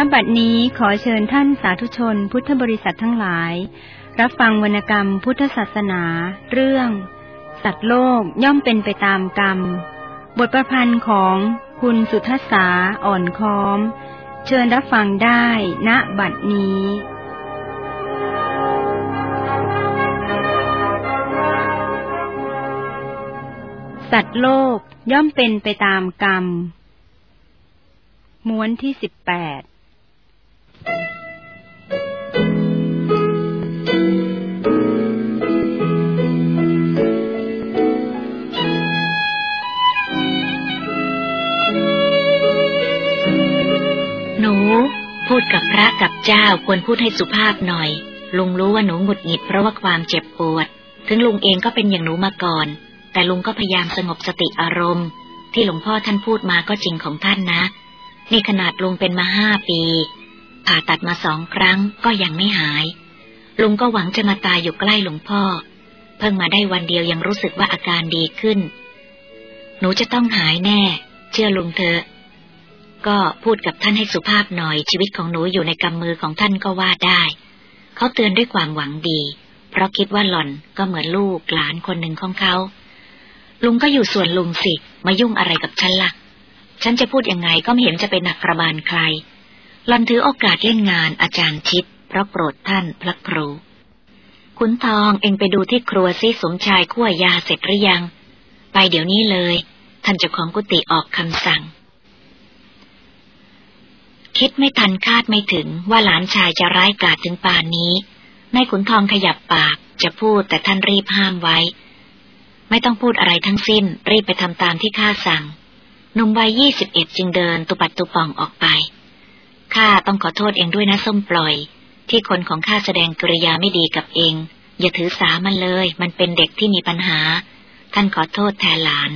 ณบัดนี้ขอเชิญท่านสาธุชนพุทธบริษัททั้งหลาย รับฟังวรรณกรรมพุทธศาสนา เรื่อง สัตว์โลกย่อมเป็นไปตามกรรม บทประพันธ์ของคุณสุทธาอ่อนค้อม เชิญรับฟังได้ณบัดนี้สัตว์โลกย่อมเป็นไปตามกรรม ม้วนที่สิบแปด หนูพูดกับพระกับเจ้าควรพูดให้สุภาพหน่อย ลุงรู้ว่าหนูหงุดหงิดเพราะว่าความเจ็บปวด ถึงลุงเองก็เป็นอย่างหนูมาก่อน แต่ลุงก็พยายามสงบสติอารมณ์ ที่หลวงพ่อท่านพูดมาก็จริงของท่านนะ นี่ขนาดลุงเป็นมาห้าปี ผ่าตัดมาสองครั้งก็ยังไม่หาย ลุงก็หวังจะมาตายอยู่ใกล้หลวงพ่อ เพิ่งมาได้วันเดียวยังรู้สึกว่าอาการดีขึ้น หนูจะต้องหายแน่ เชื่อลุงเถอะก็พูดกับท่านให้สุภาพหน่อยชีวิตของหนูอยู่ในกำมือของท่านก็ว่าได้ เขาเตือนด้วยความหวังดี เพราะคิดว่าหล่อนก็เหมือนลูกหลานคนหนึ่งของเขา ลุงก็อยู่ส่วนลุงสิ มายุ่งอะไรกับฉันละ่ะ ฉันจะพูดยังไงก็ไม่เห็นจะเป็นหนักกระบาลใคร ล่อนถือโอกาสเล่นงานอาจารย์ชิดเพราะโกรธท่านพระครู ขุนทองเองไปดูที่ครัวซิสมชายขั้วยาเสร็จหรือยัง ไปเดี๋ยวนี้เลย ท่านเจ้าของกุฏิออกคำสั่ง คิดไม่ทันคาดไม่ถึงว่าหลานชายจะร้ายกาจถึงป่านนี้นายขุนทองขยับปากจะพูดแต่ท่านรีบห้ามไว้ ไม่ต้องพูดอะไรทั้งสิ้น รีบไปทำตามที่ข้าสั่งหนุ่มวัยยี่สิบเอ็ดจึงเดินตุปัดตุป่องออกไป ข้าต้องขอโทษเองด้วยนะส้มปล่อย ที่คนของข้าแสดงกริยาไม่ดีกับเอง อย่าถือสามันเลย มันเป็นเด็กที่มีปัญหา ท่านขอโทษแทนหลาน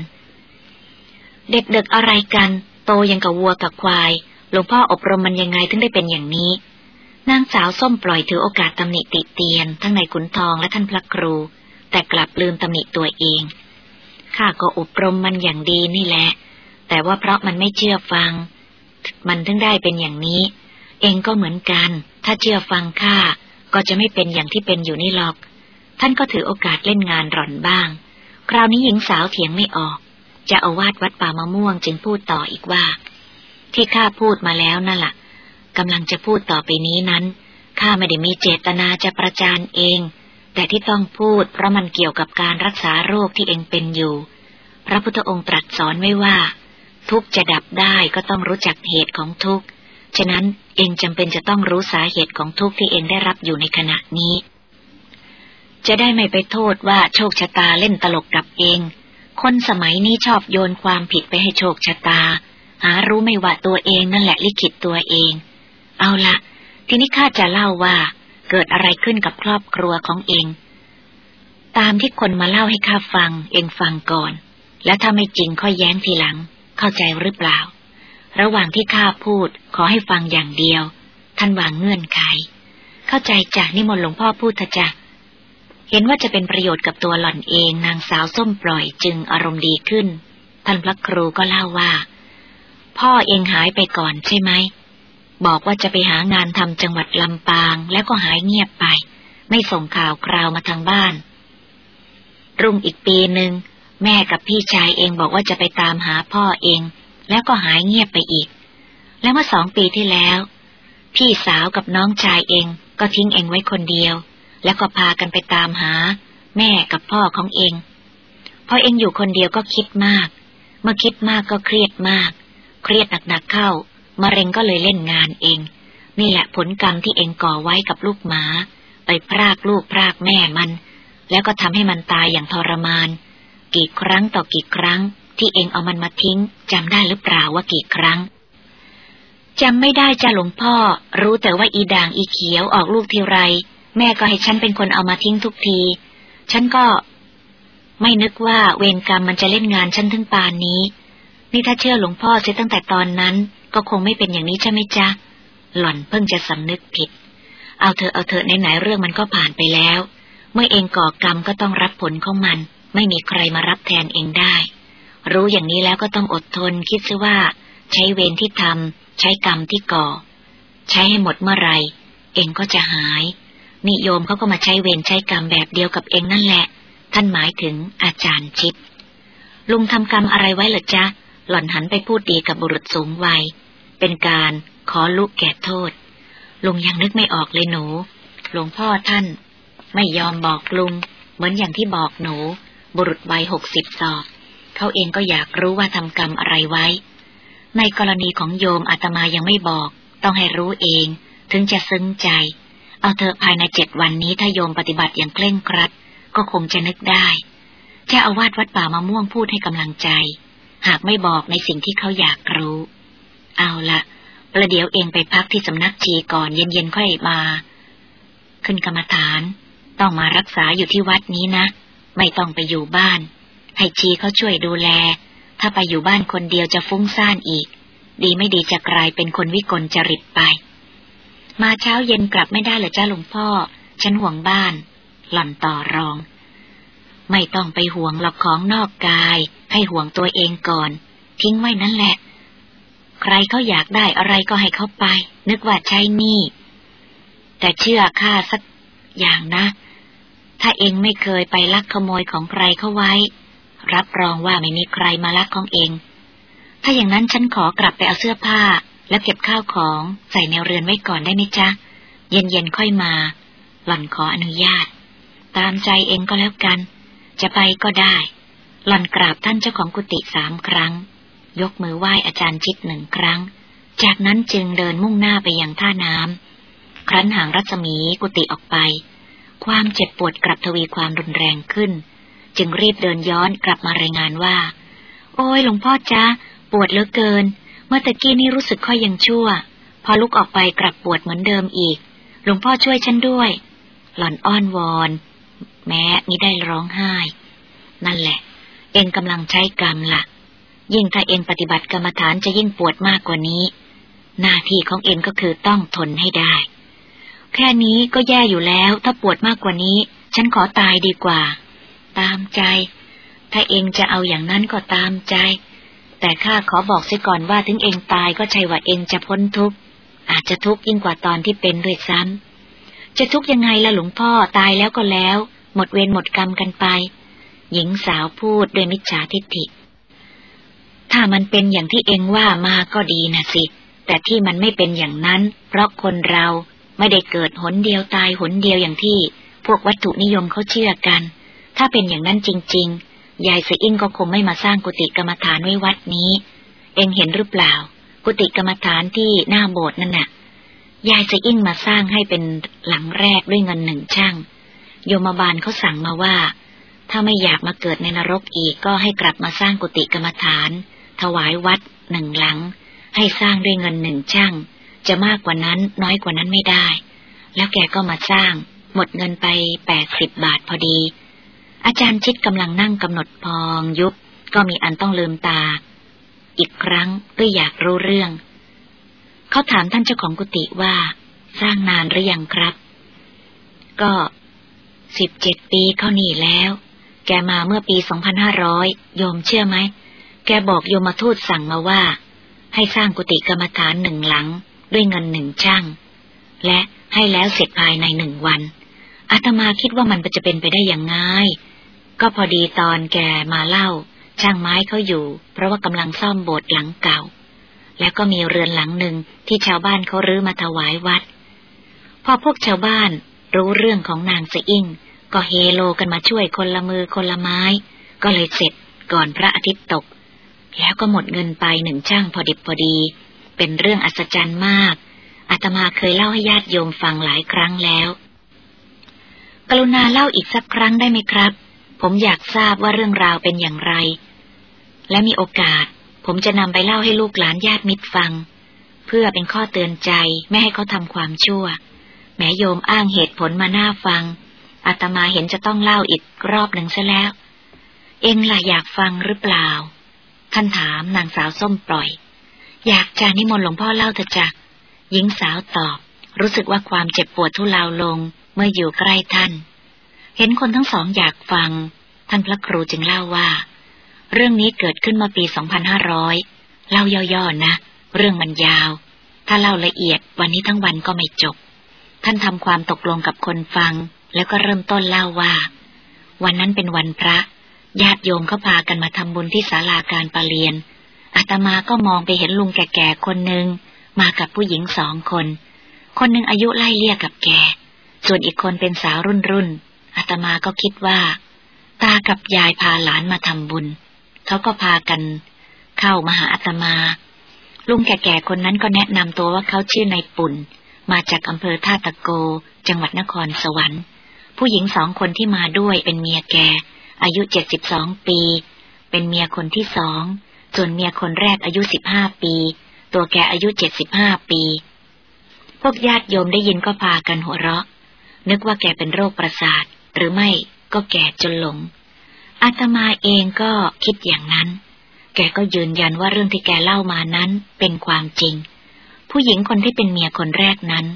เด็กๆอะไรกัน โตยังกับวัวกับควาย หลวงพ่ออบรมมันยังไงถึงได้เป็นอย่างนี้ นางสาวส้มปล่อยถือโอกาสตำหนิติเตียน ทั้งในขุนทองและท่านพระครู แต่กลับลืมตำหนิตัวเองข้าก็อบรมมันอย่างดีนี่แหละ แต่ว่าเพราะมันไม่เชื่อฟัง มันถึงได้เป็นอย่างนี้ เองก็เหมือนกัน ถ้าเชื่อฟังข้าก็จะไม่เป็นอย่างที่เป็นอยู่นี่หรอก ท่านก็ถือโอกาสเล่นงานร่อนบ้าง คราวนี้หญิงสาวเถียงไม่ออก จะอาวาดวัดป่ามะม่วงจึงพูดต่ออีกว่า ที่ข้าพูดมาแล้วนั่นละ่ะกำลังจะพูดต่อไปนี้นั้นข้าไม่ได้มีเจตนาจะประจานเอง แต่ที่ต้องพูดเพราะมันเกี่ยวกับการรักษาโรคที่เองเป็นอยู่ พระพุทธองค์ตรัสสอนไว้ว่า ทุกจะดับได้ก็ต้องรู้จักเหตุของทุกฉะนั้นเองจำเป็นจะต้องรู้สาเหตุของทุกที่เองได้รับอยู่ในขณะนี้ จะได้ไม่ไปโทษว่าโชคชะตาเล่นตลกกับเอง คนสมัยนี้ชอบโยนความผิดไปให้โชคชะตา หารู้ไม่ว่าตัวเองนั่นแหละลิขิตตัวเอง เอาละทีนี้ข้าจะเล่าว่า เกิดอะไรขึ้นกับครอบครัวของเอง ตามที่คนมาเล่าให้ข้าฟัง เองฟังก่อน และถ้าไม่จริงค่อยแย้งทีหลัง เข้าใจหรือเปล่า ระหว่างที่ข้าพูดขอให้ฟังอย่างเดียว ท่านวางเงื่อนไข เข้าใจจากนิมนต์หลวงพ่อพูดเถอะจ้ะเห็นว่าจะเป็นประโยชน์กับตัวหล่อนเองนางสาวส้มปล่อยจึงอารมณ์ดีขึ้น ท่านพระครูก็เล่าว่า พ่อเองหายไปก่อนใช่ไหม บอกว่าจะไปหางานทำจังหวัดลำปางแล้วก็หายเงียบไป ไม่ส่งข่าวคราวมาทางบ้าน รุ่งอีกปีหนึ่ง แม่กับพี่ชายเองบอกว่าจะไปตามหาพ่อเอง แล้วก็หายเงียบไปอีก แล้วเมื่อสองปีที่แล้ว พี่สาวกับน้องชายเองก็ทิ้งเองไว้คนเดียว แล้วก็พากันไปตามหา แม่กับพ่อของเองพอเองอยู่คนเดียวก็คิดมาก เมื่อคิดมากก็เครียดมาก เครียดหนักๆเข้ามะเร็งก็เลยเล่นงานเอง นี่แหละผลกรรมที่เองก่อไว้กับลูกหมา ไปพรากลูกพรากแม่มัน แล้วก็ทำให้มันตายอย่างทรมาน กี่ครั้งต่อกี่ครั้ง ที่เองเอามันมาทิ้งจำได้หรือเปล่าว่ากี่ครั้งจำไม่ได้จ้ะหลวงพ่อ รู้แต่ว่าอีด่างอีเขียวออกลูกทีไร แม่ก็ให้ฉันเป็นคนเอามาทิ้งทุกที ฉันก็ ไม่นึกว่าเวรกรรมมันจะเล่นงานฉันถึงปานนี้ นี่ถ้าเชื่อหลวงพ่อเสียตั้งแต่ตอนนั้น ก็คงไม่เป็นอย่างนี้ใช่ไหมจ๊ะ หล่อนเพิ่งจะสำนึกผิด เอาเธอเอาเธอไหนๆเรื่องมันก็ผ่านไปแล้ว เมื่อเองก่อกรรมก็ต้องรับผลของมัน ไม่มีใครมารับแทนเองได้ รู้อย่างนี้แล้วก็ต้องอดทนคิดซะว่า ใช้เวรที่ทำใช้กรรมที่ก่อ ใช้ให้หมดเมื่อไร เองก็จะหาย นิโยมเขาก็มาใช้เวรใช้กรรมแบบเดียวกับเองนั่นแหละ ท่านหมายถึงอาจารย์ชิดลุงทำกรรมอะไรไว้หรอจ๊ะ หล่อนหันไปพูดดีกับบุรุษสูงวัย เป็นการขอลุกแก่โทษ ลุงยังนึกไม่ออกเลยหนู หลวงพ่อท่าน ไม่ยอมบอกลุง เหมือนอย่างที่บอกหนู บุรุษวัยหกสิบสอบ เขาเองก็อยากรู้ว่าทำกรรมอะไรไว้ ในกรณีของโยมอาตมายังไม่บอก ต้องให้รู้เอง ถึงจะซึ้งใจ เอาเธอภายในเจ็ดวันนี้ถ้าโยมปฏิบัติอย่างเคร่งครัด ก็คงจะนึกได้เจ้าอาวาสวัดป่ามะม่วงพูดให้กำลังใจ หากไม่บอกในสิ่งที่เขาอยากรู้ เอาละประเดี๋ยวเองไปพักที่สำนักชีก่อนเย็นๆค่อยมา ขึ้นกรรมฐาน ต้องมารักษาอยู่ที่วัดนี้นะ ไม่ต้องไปอยู่บ้าน ให้ชีเขาช่วยดูแล ถ้าไปอยู่บ้านคนเดียวจะฟุ้งซ่านอีก ดีไม่ดีจะกลายเป็นคนวิกลจริตไป มาเช้าเย็นกลับไม่ได้เหรอจ้าหลวงพ่อ ฉันห่วงบ้าน หล่อนต่อรอง ไม่ต้องไปห่วงหลอกของนอกกาย ให้ห่วงตัวเองก่อน ทิ้งไว้นั่นแหละ ใครเขาอยากได้อะไรก็ให้เขาไป นึกว่าใช้นี่ แต่เชื่อข้าสักอย่างนะ ถ้าเองไม่เคยไปลักขโมยของใครเขาไว้ รับรองว่าไม่มีใครมาลักของเอง ถ้าอย่างนั้นฉันขอกลับไปเอาเสื้อผ้า แล้วเก็บข้าวของใส่ในเรือนไว้ก่อนได้ไหมจ๊ะ เย็นๆค่อยมา หล่อนขออนุญาต ตามใจเองก็แล้วกัน จะไปก็ได้ หล่อนกราบท่านเจ้าของกุฏิสามครั้ง ยกมือไหว้อาจารย์ชิดหนึ่งครั้ง จากนั้นจึงเดินมุ่งหน้าไปยังท่าน้ำครั้นห่างรัศมีกุฏิออกไป ความเจ็บปวดกลับทวีความรุนแรงขึ้น จึงรีบเดินย้อนกลับมารายงานว่า โอ้ยหลวงพ่อจ้าปวดเหลือเกิน เมื่อตะกี้นี่รู้สึกค่อยยังชั่ว พอลุกออกไปกลับปวดเหมือนเดิมอีก หลวงพ่อช่วยฉันด้วย หล่อนอ้อนวอน แม้มิได้ร้องไห้ นั่นแหละ เองกำลังใช้กรรมละ่ะ ยิ่งถ้าเองปฏิบัติกรรมฐานจะยิ่งปวดมากกว่านี้ หน้าที่ของเองก็คือต้องทนให้ได้ แค่นี้ก็แย่อยู่แล้ว ถ้าปวดมากกว่านี้ ฉันขอตายดีกว่า ตามใจ ถ้าเองจะเอาอย่างนั้นก็ตามใจ แต่ข้าขอบอกเสียก่อนว่าถึงเองตายก็ใช่ว่าเองจะพ้นทุกข์ อาจจะทุกข์ยิ่งกว่าตอนที่เป็นด้วยซ้ำจะทุกข์ยังไงล่ะหลวงพ่อตายแล้วก็แล้ว หมดเวรหมดกรรมกันไป หญิงสาวพูดด้วยมิจฉาทิฏฐิ ถ้ามันเป็นอย่างที่เองว่ามาก็ดีนะสิแต่ที่มันไม่เป็นอย่างนั้น เพราะคนเรา ไม่ได้เกิดหนเดียวตายหนเดียวอย่างที่ พวกวัตถุนิยมเขาเชื่อกัน ถ้าเป็นอย่างนั้นจริง ๆ ยายเสอิงก็คงไม่มาสร้างกุฏิกรรมฐานไว้วัดนี้ เองเห็นหรือเปล่า กุฏิกรรมฐานที่หน้าโบสถ์นั่นน่ะ ยายเสอิงมาสร้างให้เป็นหลังแรกด้วยเงินหนึ่งช่าง โยมบาลเขาสั่งมาว่า ถ้าไม่อยากมาเกิดในนรกอีกก็ให้กลับมาสร้างกุฏิกรรมฐาน ถวายวัดหนึ่งหลัง ให้สร้างด้วยเงินหนึ่งช่าง จะมากกว่านั้นน้อยกว่านั้นไม่ได้ แล้วแกก็มาสร้าง หมดเงินไปแปดสิบบาทพอดี อาจารย์ชิดกำลังนั่งกำหนดพองยุบก็มีอันต้องลืมตา อีกครั้งด้วยอยากรู้เรื่อง เขาถามท่านเจ้าของกุฏิว่า สร้างนานหรือยังครับ ก็สิบเจ็ดปีเขานี่แล้ว แกมาเมื่อปีสองพันห้าร้อยโยมเชื่อไหม แกบอกโยมมาทูตสั่งมาว่า ให้สร้างกุฏิกรรมฐานหนึ่งหลัง ด้วยเงินหนึ่งช่าง และให้แล้วเสร็จภายในหนึ่งวันอาตมาคิดว่ามันจะเป็นไปได้อย่างง่าย ก็พอดีตอนแกมาเล่า ช่างไม้เขาอยู่ เพราะว่ากำลังซ่อมโบสถ์หลังเก่า แล้วก็มีเรือนหลังหนึ่งที่ชาวบ้านเขารื้อมาถวายวัด พอพวกชาวบ้านรู้เรื่องของนางเสอิงก็เฮโลกันมาช่วยคนละมือคนละไม้ ก็เลยเสร็จก่อนพระอาทิตย์ตก แล้วก็หมดเงินไปหนึ่งช่างพอดิบพอดี เป็นเรื่องอัศจรรย์มากอาตมาเคยเล่าให้ญาติโยมฟังหลายครั้งแล้ว กรุณาเล่าอีกสักครั้งได้ไหมครับ ผมอยากทราบว่าเรื่องราวเป็นอย่างไร และมีโอกาส ผมจะนำไปเล่าให้ลูกหลานญาติมิตรฟัง เพื่อเป็นข้อเตือนใจไม่ให้เขาทำความชั่ว แม้โยมอ้างเหตุผลมาหน้าฟังอาตมาเห็นจะต้องเล่าอีกรอบหนึ่งซะแล้ว เองล่ะอยากฟังหรือเปล่า ท่านถามนางสาวส้มปล่อย อยากจะนิมนต์หลวงพ่อเล่าเถอะจ้ะหญิงสาวตอบ รู้สึกว่าความเจ็บปวดทุเลาลงเมื่ออยู่ใกล้ท่าน เห็นคนทั้งสองอยากฟัง ท่านพระครูจึงเล่าว่า เรื่องนี้เกิดขึ้นมาปี 2500 เล่าย่อๆนะ เรื่องมันยาว ถ้าเล่าละเอียดวันนี้ทั้งวันก็ไม่จบ ท่านทำความตกลงกับคนฟัง แล้วก็เริ่มต้นเล่าว่า วันนั้นเป็นวันพระญาติโยมเขาพากันมาทำบุญที่ศาลาการประเรียน อาตมาก็มองไปเห็นลุงแก่ๆคนหนึ่งมากับผู้หญิงสองคน คนหนึ่งอายุไล่เลี่ยกับแก ส่วนอีกคนเป็นสาวรุ่นรุ่นอาตมาก็คิดว่า ตากับยายพาหลานมาทำบุญ เขาก็พากัน เข้ามาหาอาตมา ลุงแก่ๆคนนั้นก็แนะนำตัวว่าเขาชื่อนายปุ่น มาจากอำเภอท่าตะโก จังหวัดนครสวรรค์ ผู้หญิงสองคนที่มาด้วยเป็นเมียแก อายุเจ็ดสิบสองปี เป็นเมียคนที่สอง ส่วนเมียคนแรกอายุสิบห้าปี ตัวแกอายุเจ็ดสิบห้าปี พวกญาติโยมได้ยินก็พากันหัวเราะ นึกว่าแกเป็นโรคประสาท หรือไม่ก็แก่จนหลง อาตมาเองก็คิดอย่างนั้น แกก็ยืนยันว่าเรื่องที่แกเล่ามานั้นเป็นความจริง ผู้หญิงคนที่เป็นเมียคนแรกนั้น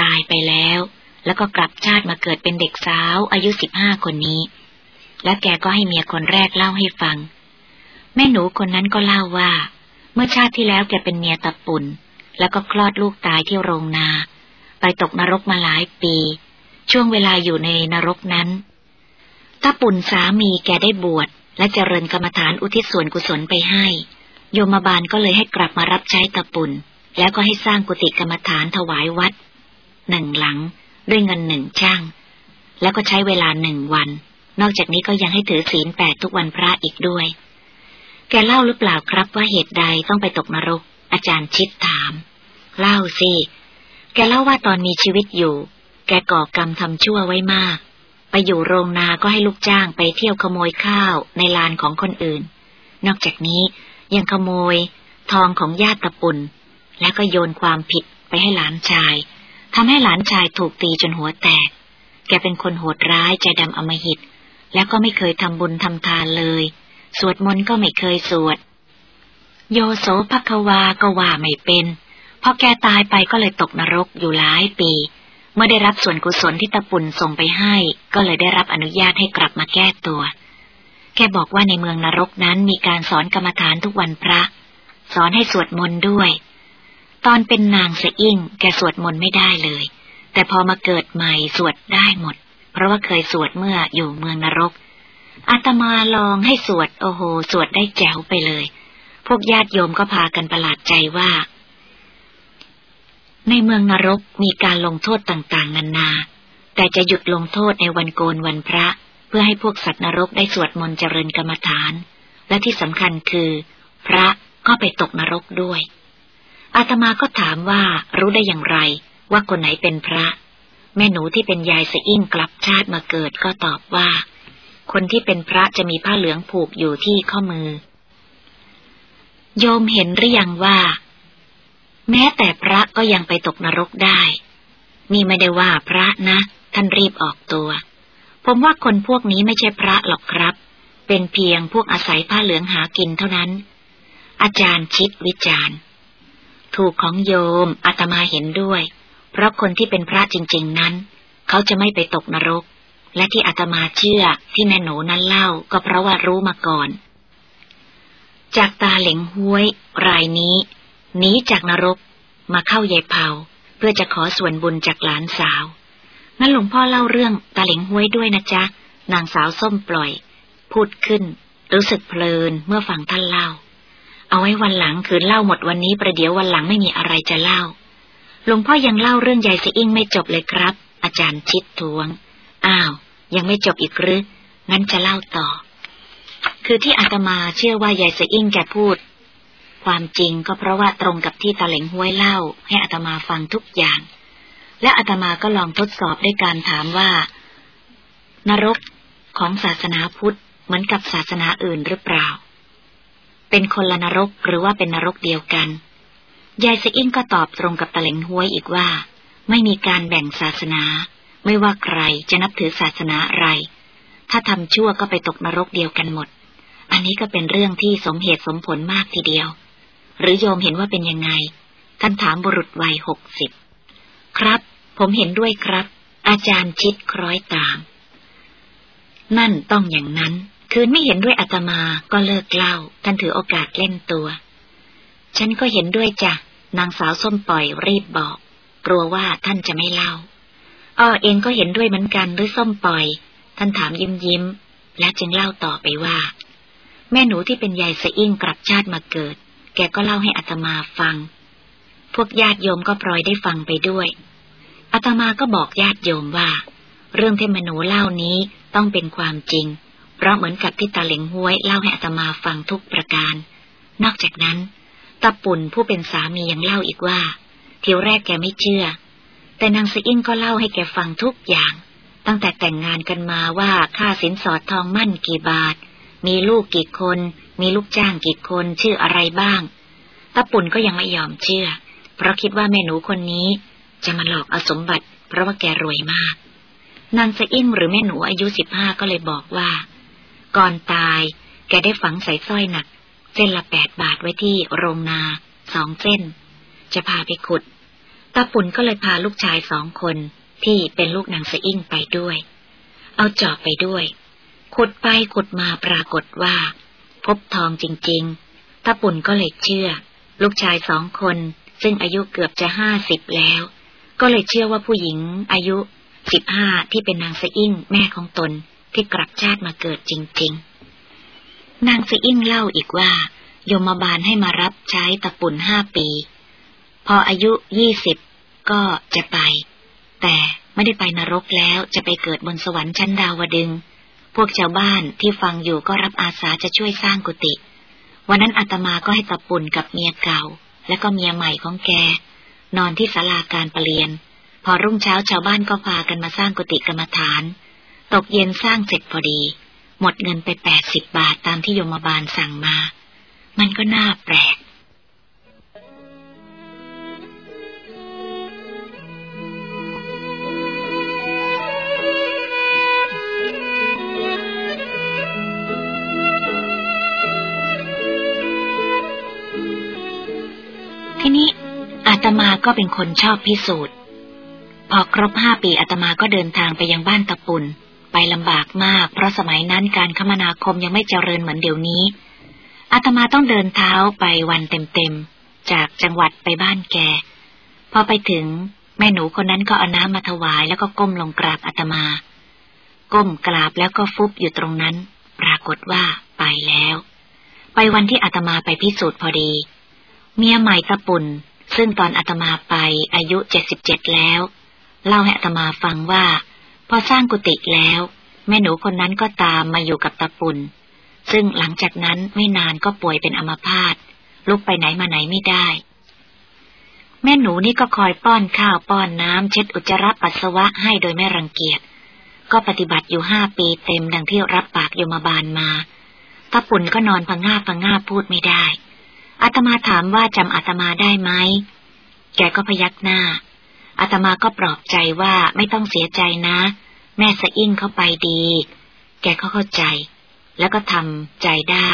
ตายไปแล้ว แล้วก็กลับชาติมาเกิดเป็นเด็กสาวอายุสิบห้าคนนี้ และแกก็ให้เมียคนแรกเล่าให้ฟัง แม่หนูคนนั้นก็เล่าว่า เมื่อชาติที่แล้วแกเป็นเมียตะปุ่นแล้วก็คลอดลูกตายที่โรงนา ไปตกนรกมาหลายปี ช่วงเวลาอยู่ในนรกนั้นตะปุ่นสามีแกได้บวชและเจริญกรรมฐานอุทิศส่วนกุศลไปให้ โยมบาลก็เลยให้กลับมารับใช้ตะปุ่นแล้วก็ให้สร้างกุฏิกรรมฐานถวายวัดหนึ่งหลัง ด้วยเงินหนึ่งช่าง แล้วก็ใช้เวลาหนึ่งวัน นอกจากนี้ก็ยังให้ถือศีลแปดทุกวันพระอีกด้วย แกเล่าหรือเปล่าครับว่าเหตุใดต้องไปตกนรก อาจารย์ชิดถาม เล่าสิ แกเล่าว่าตอนมีชีวิตอยู่ แกก่อกรรมทำชั่วไว้มาก ไปอยู่โรงนาก็ให้ลูกจ้างไปเที่ยวขโมยข้าวในลานของคนอื่น นอกจากนี้ยังขโมย ทองของญาติตะปุนแล้วก็โยนความผิดไปให้หลานชายทำให้หลานชายถูกตีจนหัวแตก แกเป็นคนโหดร้ายใจดำอมหิต แล้วก็ไม่เคยทำบุญทำทานเลย สวดมนต์ก็ไม่เคยสวด โยโสภควาก็ว่าไม่เป็นพอแกตายไปก็เลยตกนรกอยู่หลายปี เมื่อได้รับส่วนกุศลที่ตะปุ่นส่งไปให้ ก็เลยได้รับอนุญาตให้กลับมาแก้ตัว แกบอกว่าในเมืองนรกนั้นมีการสอนกรรมฐานทุกวันพระ สอนให้สวดมนต์ด้วย ตอนเป็นนางเสอิ่ง แกสวดมนต์ไม่ได้เลย แต่พอมาเกิดใหม่สวดได้หมด เพราะว่าเคยสวดเมื่ออยู่เมืองนรก อาตมาลองให้สวดโอ้โห สวดได้แจ๋วไปเลย พวกญาติโยมก็พากันประหลาดใจว่า ในเมืองนรกมีการลงโทษต่างๆ นานา แต่จะหยุดลงโทษในวันโกนวันพระ เพื่อให้พวกสัตว์นรกได้สวดมนต์เจริญกรรมฐาน และที่สำคัญคือ พระก็ไปตกนรกด้วย อาตมาก็ถามว่ารู้ได้อย่างไร ว่าคนไหนเป็นพระ แม่หนูที่เป็นยายสะอิ่งกลับชาติมาเกิดก็ตอบว่า คนที่เป็นพระจะมีผ้าเหลืองผูกอยู่ที่ข้อมือ โยมเห็นหรือยังว่า แม้แต่พระก็ยังไปตกนรกได้ นี่ไม่ได้ว่าพระนะ ท่านรีบออกตัว ผมว่าคนพวกนี้ไม่ใช่พระหรอกครับ เป็นเพียงพวกอาศัยผ้าเหลืองหากินเท่านั้น อาจารย์ชิดวิจารณ์ ถูกของโยมอาตมาเห็นด้วย เพราะคนที่เป็นพระจริง ๆนั้น เขาจะไม่ไปตกนรก และที่อาตมาเชื่อที่แม่หนูนั้นเล่าก็เพราะว่ารู้มาก่อน จากตาเหลงห้วย รายนี้หนีจากนรกมาเข้ายายเผาเพื่อจะขอส่วนบุญจากหลานสาว งั้นหลวงพ่อเล่าเรื่องตาเหลงห้วยด้วยนะจ๊ะ นางสาวส้มปล่อย พูดขึ้น รู้สึกเพลินเมื่อฟังท่านเล่า เอาไว้วันหลังคืนเล่าหมดวันนี้ประเดี๋ยววันหลังไม่มีอะไรจะเล่า หลวงพ่อยังเล่าเรื่องยายเสอิงไม่จบเลยครับ อาจารย์ชิดทวง อ้าว ยังไม่จบอีกหรือ งั้นจะเล่าต่อ คือที่อาตมาเชื่อว่ายายเสอิ้งจะพูด ความจริงก็เพราะว่าตรงกับที่ตาเหลงห้วยเล่า ให้อาตมาฟังทุกอย่าง และอาตมาก็ลองทดสอบด้วยการถามว่า นรกของศาสนาพุทธเหมือนกับศาสนาอื่นหรือเปล่า เป็นคนละนรกหรือว่าเป็นนรกเดียวกัน ยายเสอิ้งก็ตอบตรงกับตาเหลงห้วยอีกว่า ไม่มีการแบ่งศาสนา ไม่ว่าใครจะนับถือศาสนาอะไร ถ้าทำชั่วก็ไปตกนรกเดียวกันหมด อันนี้ก็เป็นเรื่องที่สมเหตุสมผลมากทีเดียว หรือโยมเห็นว่าเป็นยังไง ท่านถามบุรุษวัยหกสิบ ครับ ผมเห็นด้วยครับ อาจารย์ชิดคล้อยตาม นั่นต้องอย่างนั้น คืนไม่เห็นด้วยอาตมาก็เลิกเล่า ท่านถือโอกาสเล่นตัว ฉันก็เห็นด้วยจ้ะ นางสาวส้มปล่อยรีบบอก กลัวว่าท่านจะไม่เล่า อ้อเองก็เห็นด้วยเหมือนกันหรือส้มปล่อย ท่านถามยิ้มยิ้ม และจึงเล่าต่อไปว่า แม่หนูที่เป็นยายสะอิ่งกลับชาติมาเกิด แกก็เล่าให้อัตมาฟัง พวกญาติโยมก็ปลอยได้ฟังไปด้วยอาตมาก็บอกญาติโยมว่า เรื่องที่แม่หนูเล่านี้ต้องเป็นความจริง เพราะเหมือนกับที่ตาเหลงห้วยเล่าให้อาตมาฟังทุกประการ นอกจากนั้นตาปุ่นผู้เป็นสามียังเล่าอีกว่าทีแรกแกไม่เชื่อ แต่นางสอิ่งก็เล่าให้แกฟังทุกอย่าง ตั้งแต่แต่งงานกันมาว่าค่าสินสอดทองมั่นกี่บาท มีลูกกี่คน มีลูกจ้างกี่คนชื่ออะไรบ้างตาปุ่นก็ยังไม่ยอมเชื่อ เพราะคิดว่าแม่หนูคนนี้ จะมาหลอกเอาสมบัติ เพราะว่าแกรวยมาก นางสะอิ่งหรือแม่หนูอายุสิบห้าก็เลยบอกว่า ก่อนตาย แกได้ฝังใส่สร้อยหนัก เส้นละแปดบาทไว้ที่โรงนาสองเส้น จะพาไปขุด ตาปุ่นก็เลยพาลูกชายสองคนที่เป็นลูกนางสะอิ่งไปด้วย เอาจอบไปด้วย ขุดไปขุดมาปรากฏว่า พบทองจริงๆตาปุ่นก็เลยเชื่อ ลูกชายสองคน ซึ่งอายุเกือบจะห้าสิบแล้ว ก็เลยเชื่อว่าผู้หญิงอายุสิบห้าที่เป็นนางสะอิ่งแม่ของตนที่กลับชาติมาเกิดจริง ๆ นางสอิ่งเล่าอีกว่าโยมบาลให้มารับใช้ตะปุ่นห้าปี พออายุยี่สิบก็จะไป แต่ไม่ได้ไปนรกแล้วจะไปเกิดบนสวรรค์ชั้นดาวดึง พวกชาวบ้านที่ฟังอยู่ก็รับอาสาจะช่วยสร้างกุฏิวันนั้นอาตมาก็ให้ตะปุ่นกับเมียเก่า และก็เมียใหม่ของแก นอนที่ศาลาการประเรียน พอรุ่งเช้าชาวบ้านก็พากันมาสร้างกุฏิกรรมฐาน ตกเย็นสร้างเสร็จพอดี หมดเงินไปแปดสิบบาทตามที่โยมบาลสั่งมา มันก็น่าแปลก ก็เป็นคนชอบพิสูจน์ พอครบห้าปีอาตมาก็เดินทางไปยังบ้านตะปุนไปลำบากมาก เพราะสมัยนั้นการคมนาคมยังไม่เจริญเหมือนเดี๋ยวนี้อาตมาต้องเดินเท้าไปวันเต็มๆ จากจังหวัดไปบ้านแก พอไปถึงแม่หนูคนนั้นก็เอาน้ำมาถวายแล้วก็ก้มลงกราบอาตมา ก้มกราบแล้วก็ฟุบอยู่ตรงนั้น ปรากฏว่าไปแล้ว ไปวันที่อาตมาไปพิสูจน์พอดี เมียใหม่ตะปุ่น ซึ่งตอนอาตมาไปอายุเจ็ดสิบเจ็ดแล้ว เล่าให้อาตมาฟังว่า พอสร้างกุฏิแล้ว แม่หนูคนนั้นก็ตามมาอยู่กับตาปุนซึ่งหลังจากนั้นไม่นานก็ป่วยเป็นอัมพาตลุกไปไหนมาไหนไม่ได้ แม่หนูนี่ก็คอยป้อนข้าวป้อนน้ำเช็ดอุจจาระปัสสาวะให้โดยไม่รังเกียจ ก็ปฏิบัติอยู่ห้าปีเต็มดังที่รับปากโยมบาลมาตาปุ่นก็นอนพังงาพังงาพูดไม่ได้ อาตมาถามว่าจำอาตมาได้ไหม แกก็พยักหน้า อาตมาก็ปลอบใจว่าไม่ต้องเสียใจนะ แม่สะอิ่งเข้าไปดี แกก็เข้าใจ แล้วก็ทำใจได้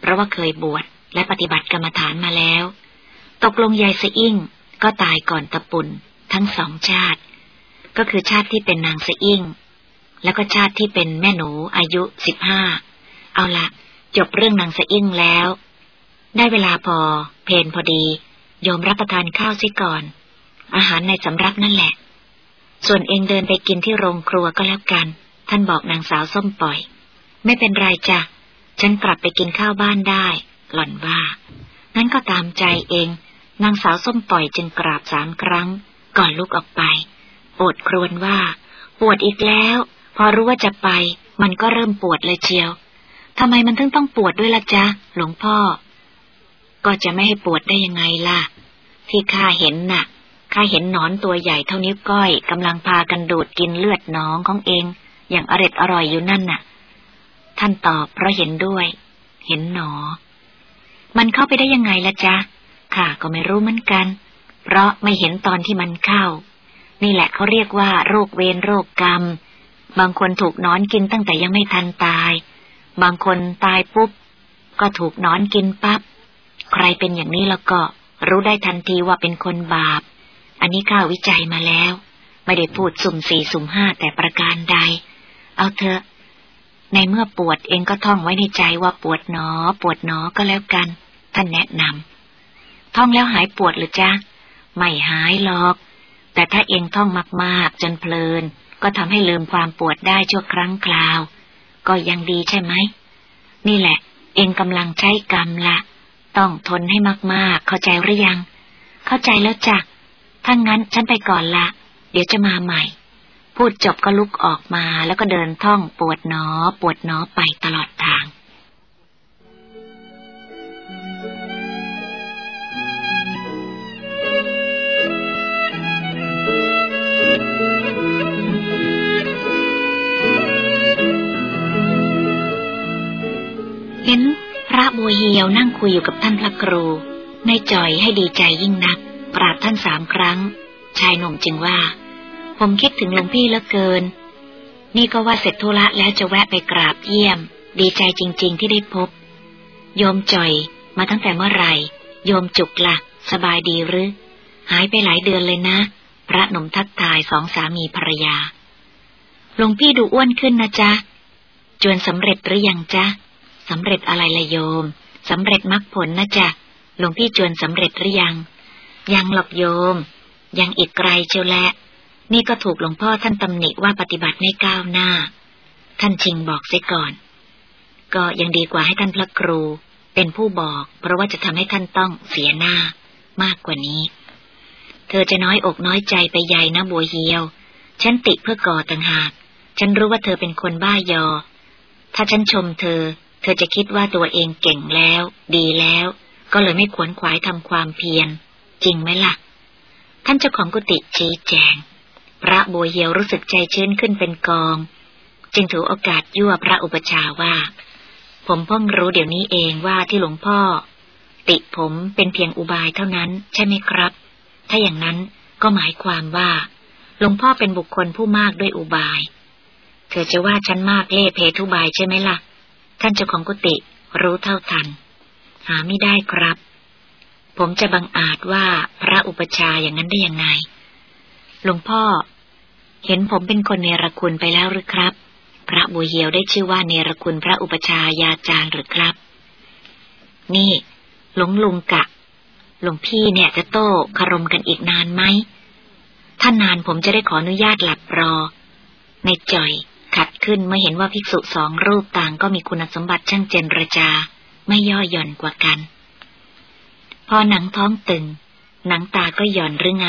เพราะว่าเคยบวชและปฏิบัติกรรมฐานมาแล้ว ตกลงยายสะอิ่งก็ตายก่อนตะปุนทั้งสองชาติ ก็คือชาติที่เป็นนางสะอิ่ง แล้วก็ชาติที่เป็นแม่หนูอายุสิบห้า เอาละจบเรื่องนางสะอิ่งแล้ว ได้เวลาพอ เพนพอดียอมรับประทานข้าวซิก่อน อาหารในสำรับนั่นแหละ ส่วนเองเดินไปกินที่โรงครัวก็แล้วกัน ท่านบอกนางสาวส้มปล่อย ไม่เป็นไรจ้ะ ฉันกลับไปกินข้าวบ้านได้ หล่อนว่า งั้นก็ตามใจเอง นางสาวส้มปล่อยจึงกราบสามครั้ง ก่อนลุกออกไป ปวดครวญว่า ปวดอีกแล้ว พอรู้ว่าจะไป มันก็เริ่มปวดเลยเชียวทำไมมันถึงต้องปวดด้วยล่ะจ๊ะ หลวงพ่อ ก็จะไม่ให้ปวดได้ยังไงล่ะ ที่ข้าเห็นน่ะข้าเห็นหนอนตัวใหญ่เท่านิ้วก้อยกำลังพากันดูดกินเลือดน้องของเอง อย่างอร็ดอร่อยอยู่นั่นน่ะ ท่านตอบเพราะเห็นด้วย เห็นหนอ มันเข้าไปได้ยังไงละจ๊ะข้าก็ไม่รู้เหมือนกัน เพราะไม่เห็นตอนที่มันเข้า นี่แหละเขาเรียกว่าโรคเวรโรคกรรม บางคนถูกนอนกินตั้งแต่ยังไม่ทันตาย บางคนตายปุ๊บ ก็ถูกนอนกินปับ๊บ ใครเป็นอย่างนี้แล้วก็ รู้ได้ทันทีว่าเป็นคนบาป อันนี้ข้าวิจัยมาแล้ว ไม่ได้พูดสุ่มสี่สุ่มห้าแต่ประการใด เอาเถอะ ในเมื่อปวดเองก็ท่องไว้ในใจว่าปวดหนอ ปวดหนอก็แล้วกัน ท่านแนะนำท่องแล้วหายปวดหรือจ๊ะ ไม่หายหรอก แต่ถ้าเองท่องมากๆ จนเพลิน ก็ทำให้ลืมความปวดได้ชั่วครั้งคราว ก็ยังดีใช่ไหม นี่แหละ เองกำลังใช้กรรมละ ต้องทนให้มากๆ เข้าใจหรือยัง เข้าใจแล้วจ้ะถ้างั้นฉันไปก่อนละ เดี๋ยวจะมาใหม่ พูดจบก็ลุกออกมาแล้วก็เดินท่องปวดหนอ ปวดหนอไปตลอดทางเห็น ระบัวเหียวนั่งคุยอยู่กับท่านพระครูในจ่อยให้ดีใจยิ่งนัก กราบท่านสามครั้ง ชายหนุ่มจึงว่า ผมคิดถึงหลวงพี่เหลือเกิน นี่ก็ว่าเสร็จธุระแล้วจะแวะไปกราบเยี่ยม ดีใจจริง ๆ ที่ได้พบ โยมจ่อยมาตั้งแต่เมื่อไหร่ โยมจุกละ่ะ สบายดีหรือ หายไปหลายเดือนเลยนะ พระหนุ่มทักทายสองสามีภรรยาหลวงพี่ดูอ้วนขึ้นนะจ๊ะ จวนสำเร็จหรือยังจ๊ะ สำเร็จอะไรละโยมสำเร็จมรรคผลนะจ๊ะหลวงพี่จวนสำเร็จหรือยัง ยังหรอกโยม ยังอีกไกลเชียวแหละนี่ก็ถูกหลวงพ่อท่านตำหนิว่าปฏิบัติไม่ก้าวหน้า ท่านชิงบอกเสียก่อน ก็ยังดีกว่าให้ท่านพระครู เป็นผู้บอก เพราะว่าจะทำให้ท่านต้องเสียหน้ามากกว่านี้ เธอจะน้อยอกน้อยใจไปใหญ่นะบัวเหียว ฉันติเพื่อก่อต่างหาก ฉันรู้ว่าเธอเป็นคนบ้ายอ ถ้าฉันชมเธอ เธอจะคิดว่าตัวเองเก่งแล้ว ดีแล้ว ก็เลยไม่ขวนขวายทำความเพียร จริงไหมละ่ะ ท่านเจ้าของกุฏิชี้แจง พระบัวเหียวรู้สึกใจชื้นขึ้นเป็นกอง จึงถือโอกาสยั่วพระอุปชาว่า ผมเพิ่งรู้เดี๋ยวนี้เองว่าที่หลวงพ่อ ติผมเป็นเพียงอุบายเท่านั้น ใช่ไหมครับ ถ้าอย่างนั้นก็หมายความว่าหลวงพ่อเป็นบุคคลผู้มากด้วยอุบาย เธอจะว่าฉันมากเล่เพทุบายใช่ไหมละ่ะ ท่านเจ้าของกุฏิรู้เท่าทัน หาไม่ได้ครับ ผมจะบังอาจว่าพระอุปชาอย่างนั้นได้ยังไง หลวงพ่อ เห็นผมเป็นคนเนรคุณไปแล้วหรือครับ พระบุเหียวได้ชื่อว่าเนรคุณพระอุปชายาจารย์หรือครับ นี่ หลวงลุงกะ หลวงพี่เนี่ยจะโต้คารมกันอีกนานไหมถ้านานผมจะได้ขออนุญาตหลับรอ ในจ่อย ขัดขึ้นเมื่อเห็นว่าภิกษุสองรูปต่างก็มีคุณสมบัติช่างเจนรจา ไม่ย่อหย่อนกว่ากัน พอหนังท้องตึง หนังตาก็หย่อนหรือไง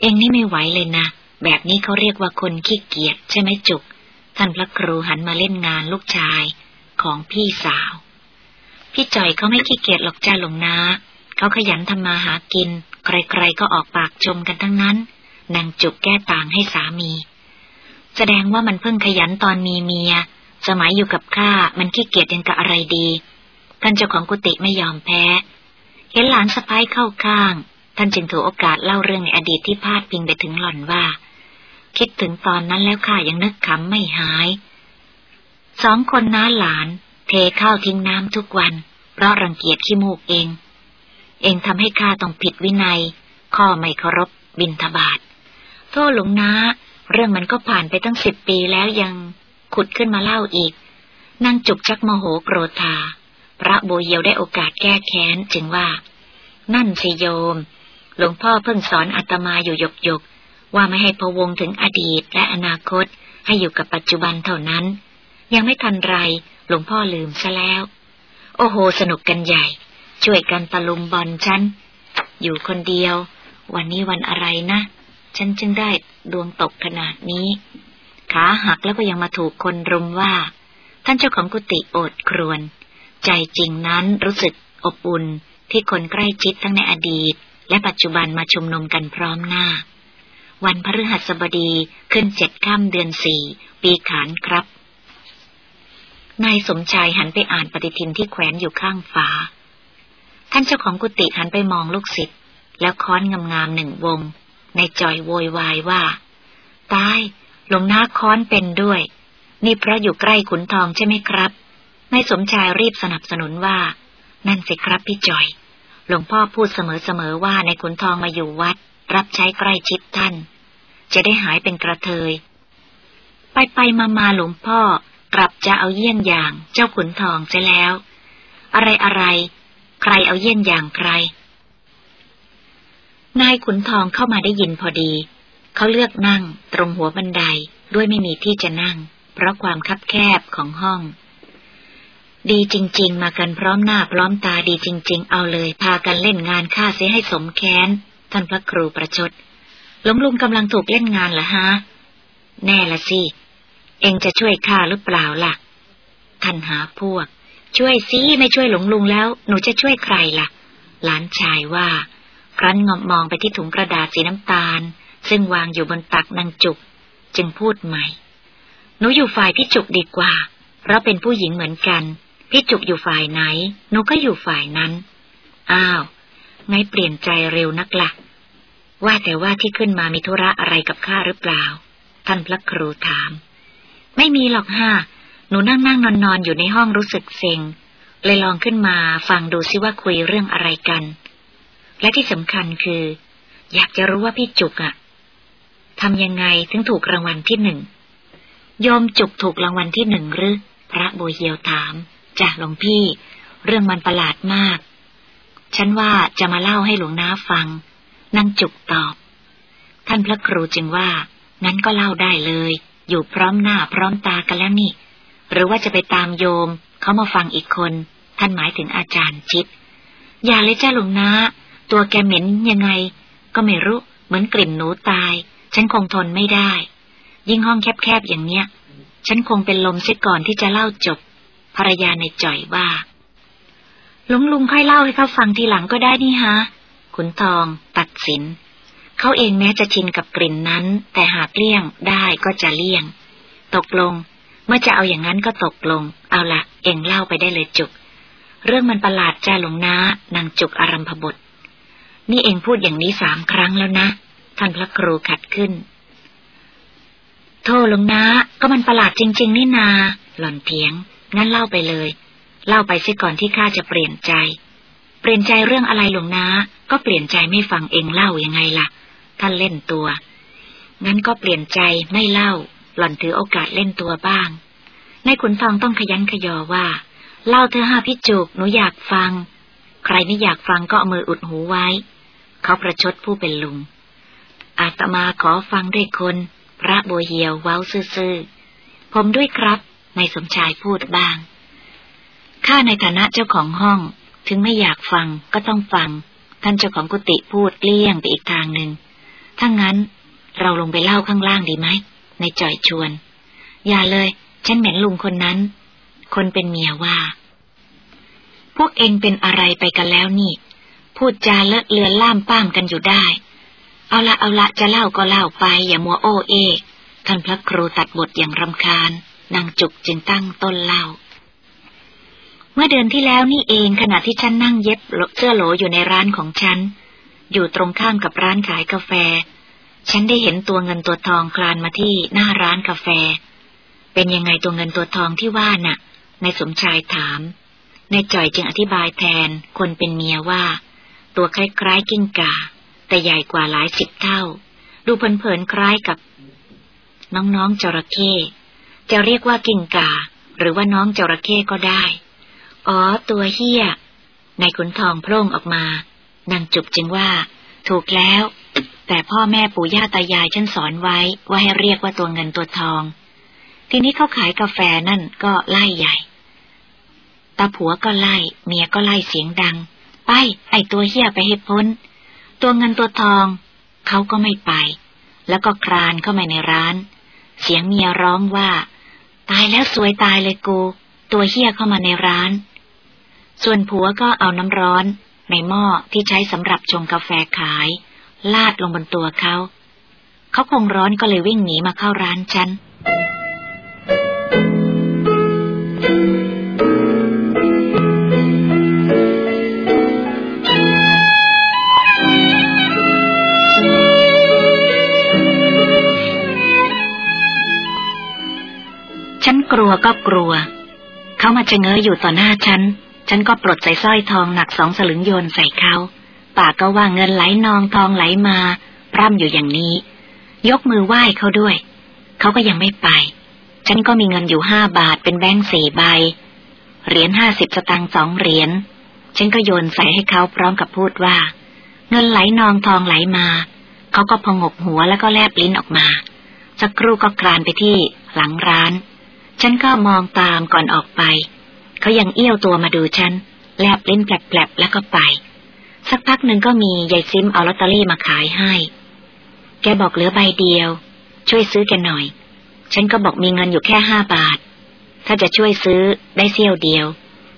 เองนี่ไม่ไหวเลยนะ แบบนี้เขาเรียกว่าคนขี้เกียจใช่ไหมจุก ท่านพระครูหันมาเล่นงานลูกชายของพี่สาว พี่จ่อยเขาไม่ขี้เกียจหรอกจ้าหลงนาเขาขยันทำมาหากิน ใครๆก็ออกปากชมกันทั้งนั้น นางจุกแก้ต่างให้สามี แสดงว่ามันเพิ่งขยันตอนมีเมีย สมัยอยู่กับข้ามันขี้เกียจยังกับอะไรดี ท่านเจ้าของกุฏิไม่ยอมแพ้ เห็นหลานสะพ้ายเข้าข้าง ท่านจึงถือโอกาสเล่าเรื่องในอดีตที่พาดพิงไปถึงหล่อนว่า คิดถึงตอนนั้นแล้วข้ายังนึกขำไม่หาย สองคนน้าหลาน เทข้าวทิ้งน้ำทุกวัน เพราะรังเกียจขี้มูกเอง เองทำให้ข้าต้องผิดวินัย ข้อไม่เคารพบินทบาทโทษหลวงนา เรื่องมันก็ผ่านไปตั้งสิบปีแล้วยังขุดขึ้นมาเล่าอีกนั่งจุกชักโมโหโกรธา พระโบเยวได้โอกาสแก้แค้นจึงว่า นั่นสิโยม หลวงพ่อเพิ่งสอนอาตมาอยู่หยกหยกว่าไม่ให้พวงถึงอดีตและอนาคตให้อยู่กับปัจจุบันเท่านั้น ยังไม่ทันไรหลวงพ่อลืมซะแล้ว โอ้โห สนุกกันใหญ่ ช่วยกันตะลุมบอลฉัน อยู่คนเดียว วันนี้วันอะไรนะ ฉันจึงได้ดวงตกขนาดนี้ ขาหักแล้วก็ยังมาถูกคนรุมว่า ท่านเจ้าของกุฏิโอดครวน ใจจริงนั้นรู้สึกอบอุ่นที่คนใกล้ชิดทั้งในอดีต และปัจจุบันมาชุมนุมกันพร้อมหน้า วันพฤหัสบดีขึ้นเจ็ดข้ามเดือนสี่ปีขานครับ นายสมชายหันไปอ่านปฏิทินที่แขวนอยู่ข้างฝา ท่านเจ้าของกุฏิหันไปมองลูกศิษย์แล้วค้อนงามๆหนึ่งวง ในจอยโวยวายว่า ตาย หลวงนาค้อนเป็นด้วย นี่พระอยู่ใกล้ขุนทองใช่ไหมครับนายสมชายรีบสนับสนุนว่า นั่นสิครับพี่จอย หลวงพ่อพูดเสมอๆว่าในขุนทองมาอยู่วัด รับใช้ใกล้ชิดท่าน จะได้หายเป็นกระเทย ไปไปมามาหลวงพ่อกลับจะเอาเยี่ยงอย่างเจ้าขุนทองจะแล้ว อะไรอะไรใครเอาเยี่ยงอย่างใคร นายขุนทองเข้ามาได้ยินพอดี เขาเลือกนั่งตรงหัวบันไดด้วยไม่มีที่จะนั่ง เพราะความคับแคบของห้อง ดีจริง ๆ มากันพร้อมหน้าพร้อมตาดีจริง ๆ เอาเลยพากันเล่นงานฆ่าเสียให้สมแค้น ท่านพระครูประชดหลวงลุงกำลังถูกเล่นงานเหรอฮะ แน่ละสิ เองจะช่วยข้าหรือเปล่าล่ะ ท่านหาพวก ช่วยสิไม่ช่วยหลวงลุงแล้ว หนูจะช่วยใครล่ะ หลานชายว่า ครั้นงอมมองไปที่ถุงกระดาษสีน้ำตาล ซึ่งวางอยู่บนตักนางจุก จึงพูดใหม่ หนูอยู่ฝ่ายพี่จุกดีกว่า เพราะเป็นผู้หญิงเหมือนกัน พี่จุกอยู่ฝ่ายไหน หนูก็อยู่ฝ่ายนั้น อ้าวไงเปลี่ยนใจเร็วนักละ่ะ ว่าแต่ว่าที่ขึ้นมามีธุระอะไรกับข้าหรือเปล่า ท่านพระครูถาม ไม่มีหรอกฮะหนูนั่งนั่งนอนนอนอยู่ในห้องรู้สึกเซ็งเลยลองขึ้นมาฟังดูซิว่าคุยเรื่องอะไรกัน และที่สำคัญคือ อยากจะรู้ว่าพี่จุกอะทำยังไงถึงถูกรางวัลที่หนึ่งโยมจุกถูกรางวัลที่หนึ่งหรือ พระโบเฮียวถามจากหลวงพี่ เรื่องมันประหลาดมาก ฉันว่าจะมาเล่าให้หลวงน้าฟังนางจุกตอบ ท่านพระครูจึงว่า งั้นก็เล่าได้เลย อยู่พร้อมหน้าพร้อมตากันแล้วนี่ หรือว่าจะไปตามโยม เขามาฟังอีกคน ท่านหมายถึงอาจารย์จิต อย่าเลยจ้าหลวงนะ ตัวแกเหม็นยังไง ก็ไม่รู้ เหมือนกลิ่นหนูตาย ฉันคงทนไม่ได้ ยิ่งห้องแคบๆอย่างเนี้ย ฉันคงเป็นลมเสียก่อนที่จะเล่าจบ ภรรยาในจ่อยว่าลุงลุงค่อยเล่าให้เขาฟังทีหลังก็ได้นี่ฮะ ขุนทองตัดสิน เขาเองแม้จะชินกับกลิ่นนั้น แต่หากเลี่ยงได้ก็จะเลี่ยง ตกลง เมื่อจะเอาอย่างนั้นก็ตกลง เอาละเองเล่าไปได้เลยจุก เรื่องมันประหลาดจ้าหลวงนะนางจุกอารัมพบท นี่เองพูดอย่างนี้สามครั้งแล้วนะ ท่านพระครูขัดขึ้น โทษหลวงนะ ก็มันประหลาดจริง ๆ นี่นา หล่อนเถียง งั้นเล่าไปเลย เล่าไปเสียก่อนที่ข้าจะเปลี่ยนใจ เปลี่ยนใจเรื่องอะไรหลวงนาก็เปลี่ยนใจไม่ฟังเองเล่ายังไงล่ะ ท่านเล่นตัว งั้นก็เปลี่ยนใจไม่เล่า หล่อนถือโอกาสเล่นตัวบ้างในขุนทองต้องขยันขยอว่า เล่าเธอห้าพิจุกหนูอยากฟัง ใครไม่อยากฟังก็เอามืออุดหูไว้ เขาประชดผู้เป็นลุง อาตมาขอฟังด้วยคน พระโบเฮียวเว้าซื่อๆ ผมด้วยครับในสมชายพูดบ้าง ข้าในฐานะเจ้าของห้อง ถึงไม่อยากฟังก็ต้องฟัง ท่านเจ้าของกุฏิพูดเลี้ยงไปอีกทางหนึ่ง ถ้างั้นเราลงไปเล่าข้างล่างดีไหม ในจ่อยชวน อย่าเลย ฉันเหม็นลุงคนนั้น คนเป็นเมียว่า พวกเองเป็นอะไรไปกันแล้วนี่ พูดจาเลอะเลือนล่ามป้ามกันอยู่ได้ เอาละเอาละจะเล่าก็เล่าไปอย่ามัวโอเอท่านพระครูตัดบทอย่างรำคาญ นางจุกจึงตั้งต้นเล่า เมื่อเดือนที่แล้วนี่เองขณะที่ฉันนั่งเย็บเสื้อโหลอยู่ในร้านของฉัน อยู่ตรงข้ามกับร้านขายกาแฟ ฉันได้เห็นตัวเงินตัวทองคลานมาที่หน้าร้านกาแฟ เป็นยังไงตัวเงินตัวทองที่ว่าน่ะนายสมชายถามในจ่อยจึงอธิบายแทนคนเป็นเมียว่า ตัวคล้ายๆกิ้งกา แต่ใหญ่กว่าหลายสิบเท่า ดูเผินๆคล้ายกับ น้องๆจระเข้จะเรียกว่ากิ้งกา หรือว่าน้องจระเข้ก็ได้ อ๋อ ตัวเฮียนายขุนทองโพร่งออกมานางจุบจึงว่า ถูกแล้ว แต่พ่อแม่ปู่ย่าตายายฉันสอนไว้ว่าให้เรียกว่าตัวเงินตัวทอง ทีนี้เขาขายกาแฟนั่นก็ไล่ใหญ่ตาผัวก็ไล่ เมียก็ไล่เสียงดัง ไป ไอตัวเฮียไปให้พ้น ตัวเงินตัวทอง เขาก็ไม่ไป แล้วก็ครานเข้ามาในร้าน เสียงเมียร้องว่า ตายแล้วสวยตายเลยกู ตัวเฮียเข้ามาในร้าน ส่วนผัวก็เอาน้ำร้อน ในหม้อที่ใช้สำหรับชงกาแฟขาย ลาดลงบนตัวเขา เขาคงร้อนก็เลยวิ่งหนีมาเข้าร้านฉัน กลัวก็กลัว เขามาจะเง้ออยู่ต่อหน้าฉัน ฉันก็ปลดใส่สร้อยทองหนักสองสลึงโยนใส่เขา ปากก็ว่าเงินไหลนองทองไหลมา พร่ำอยู่อย่างนี้ ยกมือไหว้เขาด้วย เขาก็ยังไม่ไป ฉันก็มีเงินอยู่ห้าบาทเป็นแบงค์สี่ใบ เหรียญห้าสิบสตางค์สองเหรียญ ฉันก็โยนใส่ให้เขาพร้อมกับพูดว่า เงินไหลนองทองไหลมา เขาก็พองกหัวแล้วก็แลบลิ้นออกมา สักครู่ก็กรานไปที่หลังร้าน ฉันก็มองตามก่อนออกไป เขายังเอี้ยวตัวมาดูฉัน แลบเลิ้นแผลบๆแล้วก็ไป สักพักหนึ่งก็มียายซิมเอาลอตเตอรี่มาขายให้ แกบอกเหลือใบเดียว ช่วยซื้อแกหน่อย ฉันก็บอกมีเงินอยู่แค่ห้าบาท ถ้าจะช่วยซื้อได้เสี้ยวเดียว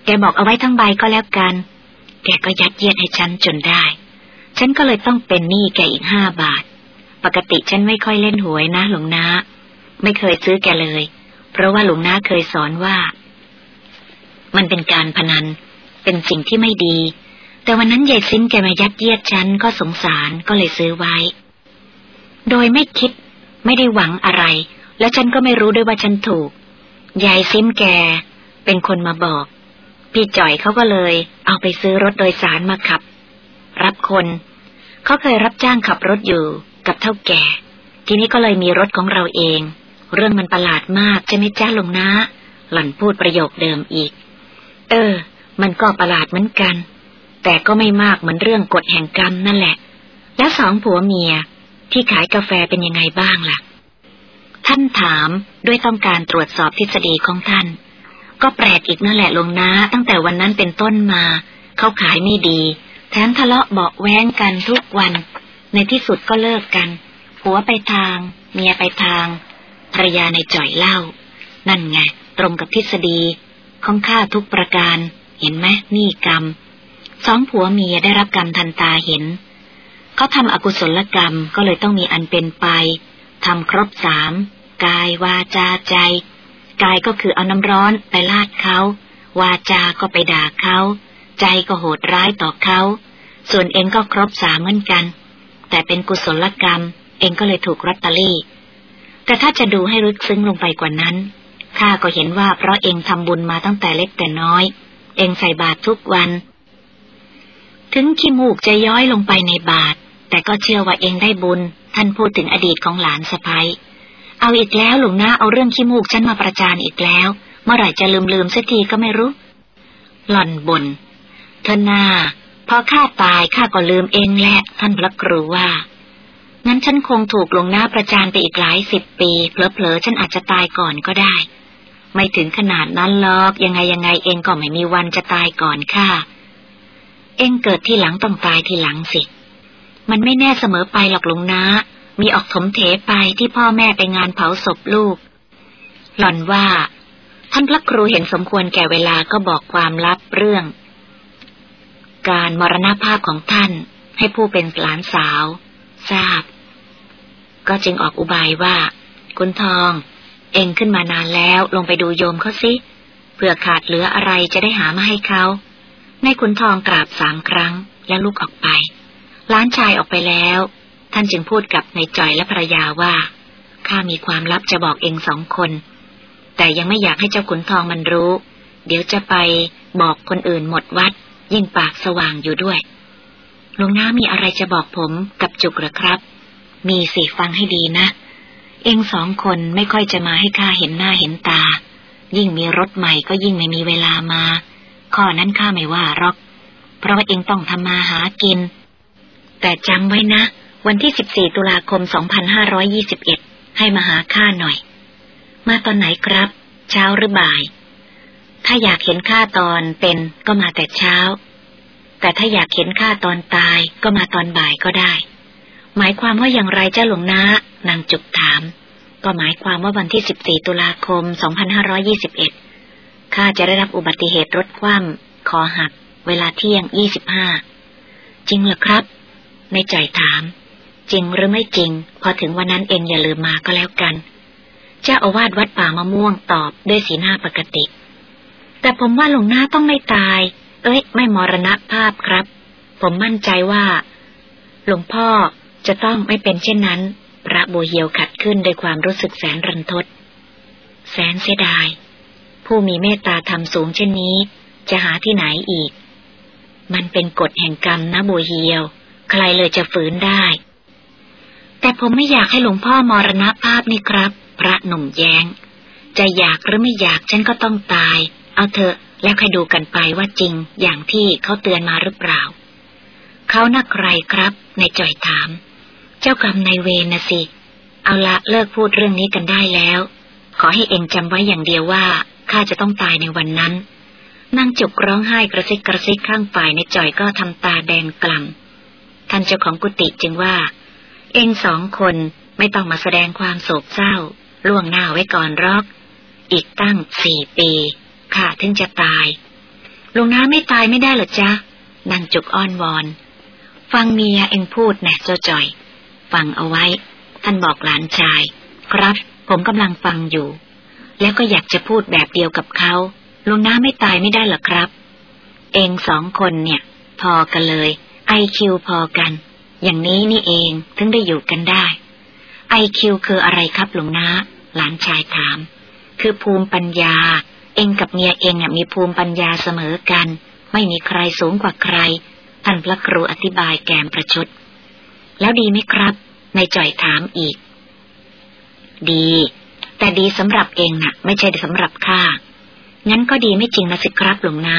แกบอกเอาไว้ทั้งใบก็แล้วกัน แกก็ยัดเยียดให้ฉันจนได้ ฉันก็เลยต้องเป็นหนี้แกอีกห้าบาท ปกติฉันไม่ค่อยเล่นหวยนะหลวงนาไม่เคยซื้อแกเลย เพราะว่าหลวงนาเคยสอนว่า มันเป็นการพนัน เป็นสิ่งที่ไม่ดี แต่วันนั้นยายซิมแกมายัดเยียดฉันก็สงสารก็เลยซื้อไว้ โดยไม่คิด ไม่ได้หวังอะไร และฉันก็ไม่รู้ด้วยว่าฉันถูกยายซิมแก เป็นคนมาบอก พี่จ่อยเขาก็เลย เอาไปซื้อรถโดยสารมาขับ รับคนเขาเคยรับจ้างขับรถอยู่กับเท่าแก่ ทีนี้ก็เลยมีรถของเราเอง เรื่องมันประหลาดมากใช่ไหมจ้าลงนะ หล่อนพูดประโยคเดิมอีก เออ มันก็ประหลาดเหมือนกัน แต่ก็ไม่มากเหมือนเรื่องกฎแห่งกรรมนั่นแหละ แล้วสองผัวเมีย ที่ขายกาแฟเป็นยังไงบ้างล่ะ ท่านถามด้วยต้องการตรวจสอบทฤษฎีของท่าน ก็แปลกอีกนั่นแหละลงนะ ตั้งแต่วันนั้นเป็นต้นมา เขาขายไม่ดี แถมทะเลาะเบาแว้งกันทุกวัน ในที่สุดก็เลิกกัน ผัวไปทาง เมียไปทาง ภรรยาในจ่อยเล่า นั่นไง ตรงกับทฤษฎีของข้าทุกประการ เห็นไหมนี่กรรม สองผัวเมียได้รับกรรมทันตาเห็น เขาทำอกุศลกรรมก็เลยต้องมีอันเป็นไปทำครบสามกายวาจาใจ กายก็คือเอาน้ำร้อนไปลาดเขา วาจาก็ไปด่าเขา ใจก็โหดร้ายต่อเขา ส่วนเองก็ครบสามเหมือนกัน แต่เป็นกุศลกรรม เองก็เลยถูกรัตตอรี่ แต่ถ้าจะดูให้ลึกซึ้งลงไปกว่านั้น ข้าก็เห็นว่าเพราะเองทำบุญมาตั้งแต่เล็กแต่น้อย เองใส่บาตรทุกวัน ถึงขี้มูกจะย้อยลงไปในบาตรแต่ก็เชื่อว่าเองได้บุญ ท่านพูดถึงอดีตของหลานสะพ้ยเอาอีกแล้วหลวงน้าเอาเรื่องขี้มูกฉันมาประจานอีกแล้ว เมื่อไหร่จะลืมลืมสักทีก็ไม่รู้ หล่อนบนเธอหน้าพอข้าตายข้าก็ลืมเองแหละท่านพระครูว่า งั้นฉันคงถูกลงหน้าประจานไปอีกหลายสิบปี เผลอๆ ฉันอาจจะตายก่อนก็ได้ ไม่ถึงขนาดนั้นหรอก ยังไงยังไงเองก็ไม่มีวันจะตายก่อนข้าเองเกิดที่หลังต้องตายที่หลังสิ มันไม่แน่เสมอไปหรอกลุงนะ มีออกถมเถไปที่พ่อแม่ไปงานเผาศพลูก หล่อนว่า ท่านพระครูเห็นสมควรแก่เวลาก็บอกความลับเรื่อง การมรณภาพของท่านให้ผู้เป็นหลานสาว ทราบ ก็จึงออกอุบายว่า คุณทอง เองขึ้นมานานแล้วลงไปดูโยมเขาสิเผื่อขาดเหลืออะไรจะได้หามาให้เขา ในคุณทองกราบสามครั้งแล้วลุกออกไปล้านชายออกไปแล้ว ท่านจึงพูดกับนายจอยและภรรยาว่าข้ามีความลับจะบอกเองสองคน แต่ยังไม่อยากให้เจ้าขุนทองมันรู้ เดี๋ยวจะไปบอกคนอื่นหมดวัด ยิ่งปากสว่างอยู่ด้วยหลวงน้ามีอะไรจะบอกผมกับจุกหรือครับ มีสิฟังให้ดีนะ เองสองคนไม่ค่อยจะมาให้ข้าเห็นหน้าเห็นตา ยิ่งมีรถใหม่ก็ยิ่งไม่มีเวลามา ข้อนั้นข้าไม่ว่าหรอก เพราะว่าเองต้องทำมาหากิน แต่จำไว้นะ วันที่ 14 ตุลาคม 2521 ให้มาหาข้าหน่อย มาตอนไหนครับ เช้าหรือบ่าย ถ้าอยากเห็นข้าตอนเป็นก็มาแต่เช้า แต่ถ้าอยากเห็นข้าตอนตายก็มาตอนบ่ายก็ได้ หมายความว่าอย่างไรเจ้าหลวงนะนางจุกถาม ก็หมายความว่าวันที่ 14 ตุลาคม 2521 ข้าจะได้รับอุบัติเหตุรถคว่ำคอหัก เวลาเที่ยง 25 จริงเหรอครับ ในใจถาม จริงหรือไม่จริง พอถึงวันนั้นเองอย่าลืมมาก็แล้วกัน เจ้าอาวาสวัดป่ามะม่วงตอบด้วยสีหน้าปกติ แต่ผมว่าหลวงหน้าต้องไม่ตาย เอ้ย ไม่มรณภาพครับ ผมมั่นใจว่า หลวงพ่อ จะต้องไม่เป็นเช่นนั้น พระบัวเหียวขัดขึ้นด้วยความรู้สึกแสนรันทด แสนเสียดาย ผู้มีเมตตาธรรมสูงเช่นนี้ จะหาที่ไหนอีก มันเป็นกฎแห่งกรรมนะบัวเหียว ใครเลยจะฝืนได้ แต่ผมไม่อยากให้หลวงพ่อมรณภาพนี่ครับ พระหนุ่มแยง้ง จะอยากหรือไม่อยากฉันก็ต้องตาย เอาเถอะแล้วค่อยดูกันไปว่าจริงอย่างที่เขาเตือนมาหรือเปล่า เขานักใครครับ ในจ่อยถาม จ้ากรรมนายเวรนะสิ เอาละเลิกพูดเรื่องนี้กันได้แล้ว ขอให้เองจำไว้อย่างเดียวว่าข้าจะต้องตายในวันนั้นนางจุกร้องไห้กระซิกกระซิกข้างฝ่ายในจ่อยก็ทำตาแดงกล่ำท่านเจ้าของกุฏิจึงว่า เองสองคนไม่ต้องมาแสดงความโศกเศร้า ล่วงหน้าไว้ก่อนรอก อีกตั้งสี่ปีข้าถึงจะตายลุงน้าไม่ตายไม่ได้หรอจ๊ะนางจุกอ้อนวอน ฟังเมียเองพูดแน่เจ้าจ่อย ฟังเอาไว้ ท่านบอกหลานชาย ครับ ผมกำลังฟังอยู่ แล้วก็อยากจะพูดแบบเดียวกับเขาลุงน้าไม่ตายไม่ได้หรอครับ เองสองคนเนี่ย พอกันเลยไอคิวพอกัน อย่างนี้นี่เองถึงได้อยู่กันได้ไอคิวคืออะไรครับหลวงนาหลานชายถาม คือภูมิปัญญา เองกับเมียเองมีภูมิปัญญาเสมอกัน ไม่มีใครสูงกว่าใคร ท่านพระครูอธิบายแกมประชด แล้วดีไหมครับ นายจ่อยถามอีก ดี แต่ดีสำหรับเองนะ่ะ ไม่ใช่สำหรับข้า งั้นก็ดีไม่จริงนะสิครับหลวงนา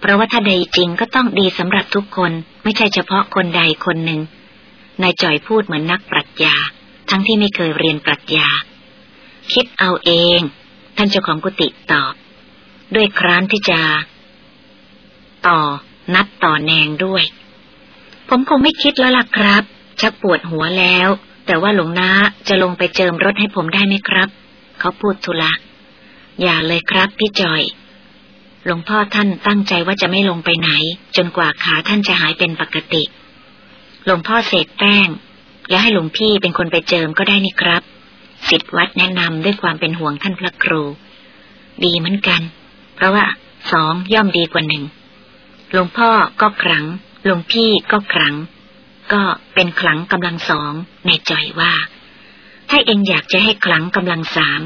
เพราะว่าถ้าใดจริงก็ต้องดีสำหรับทุกคน ไม่ใช่เฉพาะคนใดคนหนึ่ง นายจ่อยพูดเหมือนนักปรัชญา ทั้งที่ไม่เคยเรียนปรัชญา คิดเอาเอง ท่านเจ้าของกุฏิตอบ ด้วยคร้านที่จะ ต่อนัดต่อแนงด้วย ผมคงไม่คิดแล้วล่ะครับ ชักปวดหัวแล้ว แต่ว่าหลวงนาจะลงไปเจิมรถให้ผมได้ไหมครับ เขาพูดทุละอย่าเลยครับพี่จอย หลวงพ่อท่านตั้งใจว่าจะไม่ลงไปไหน จนกว่าขาท่านจะหายเป็นปกติ หลวงพ่อเศษแป้ง แล้วให้หลวงพี่เป็นคนไปเจิมก็ได้นี่ครับสิทธิวัดแนะนำด้วยความเป็นห่วงท่านพระครู ดีเหมือนกัน เพราะว่าสองย่อมดีกว่าหนึ่งหลวงพ่อก็ครั้งหลวงพี่ก็ครั้ง ก็เป็นครั้งกำลังสองในจอยว่า ถ้าเองอยากจะให้ครั้งกำลังสาม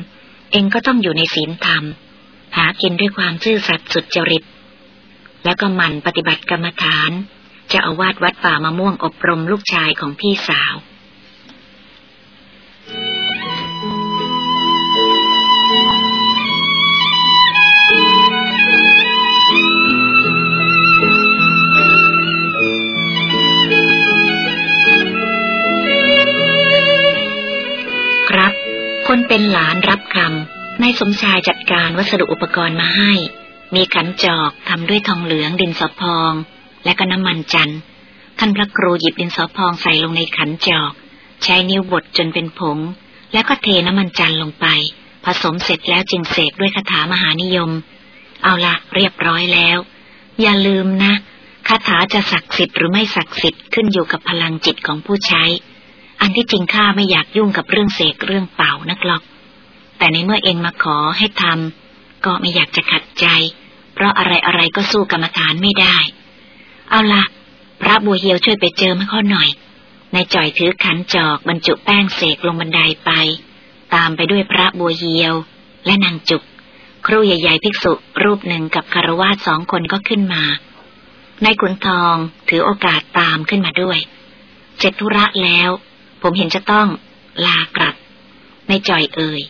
เองก็ต้องอยู่ในศีลธรรม หากินด้วยความซื่อสัตย์สุดจริต แล้วก็หมั่นปฏิบัติกรรมฐาน จะเอาวาดวัดป่ามะม่วงอบรมลูกชายของพี่สาว คนเป็นหลานรับคำนายสมชายจัดการวัสดุอุปกรณ์มาให้ มีขันจอกทำด้วยทองเหลืองดินสอพอง และก็น้ำมันจันทร์ท่านพระครูหยิบดินสอพองใส่ลงในขันจอก ใช้นิ้วบดจนเป็นผง แล้วก็เทน้ำมันจันทร์ลงไป ผสมเสร็จแล้วจึงเสกด้วยคาถามหานิยม เอาละเรียบร้อยแล้ว อย่าลืมนะคาถาจะศักดิ์สิทธิ์หรือไม่ศักดิ์สิทธิ์ขึ้นอยู่กับพลังจิตของผู้ใช้ อันที่จริงข้าไม่อยากยุ่งกับเรื่องเสกเรื่องเป่านักหรอก แต่ในเมื่อเองมาขอให้ทำก็ไม่อยากจะขัดใจ เพราะอะไรอะไรก็สู้กรรมฐานไม่ได้ เอาละพระบัวเหียวช่วยไปเจอมาข้อหน่อย ในจ่อยถือขันจอกบรรจุแป้งเสกลงบันไดไป ตามไปด้วยพระบัวเหียว และนางจุก ครูใหญ่ๆภิกษุรูปหนึ่งกับคารวาสสองคนก็ขึ้นมาในขุนทองถือโอกาสตามขึ้นมาด้วย เสร็จธุระแล้ว ผมเห็นจะต้องลากลับในจ่อยเอ่ย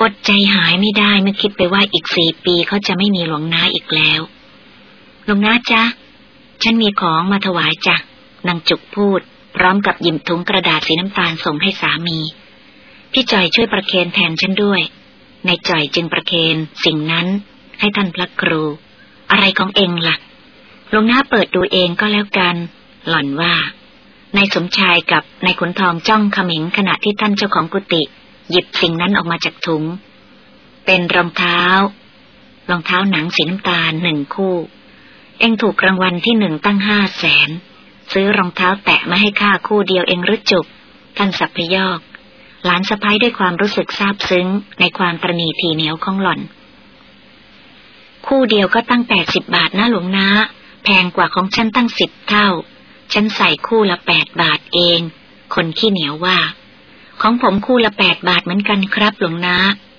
อดใจหายไม่ได้เมื่อคิดไปว่าอีกสี่ปีเขาจะไม่มีหลวงน้าอีกแล้ว หลวงน้าจ๊ะ ฉันมีของมาถวายจ้ะนางจุกพูด พร้อมกับหยิบถุงกระดาษสีน้ำตาลส่งให้สามี พี่จ่อยช่วยประเคนแทนฉันด้วยในจ่อยจึงประเคนสิ่งนั้นให้ท่านพระครู อะไรของเองละ่ะหลวงน้าเปิดดูเองก็แล้วกัน หล่อนว่า นายสมชายกับนายขุนทองจ้องขมิงขณะที่ท่านเจ้าของกุฏิหยิบสิ่งนั้นออกมาจากถุง เป็นรองเท้า รองเท้าหนังสีน้ำตาลหนึ่งคู่ เองถูกรางวัลที่หนึ่งตั้งห้าแสน ซื้อรองเท้าแตะมาให้ข้าคู่เดียวเองรึจุกท่านสัพพยอก หลานสะพ้ายด้วยความรู้สึกซาบซึ้งในความประณีทีเหนียวของหล่อน คู่เดียวก็ตั้งแปดสิบบาทนะหลวงนาแพงกว่าของฉันตั้งสิบเท่า ฉันใส่คู่ละแปดบาทเอง คนขี้เหนียวว่า ของผมคู่ละแปดบาทเหมือนกันครับหลวงนา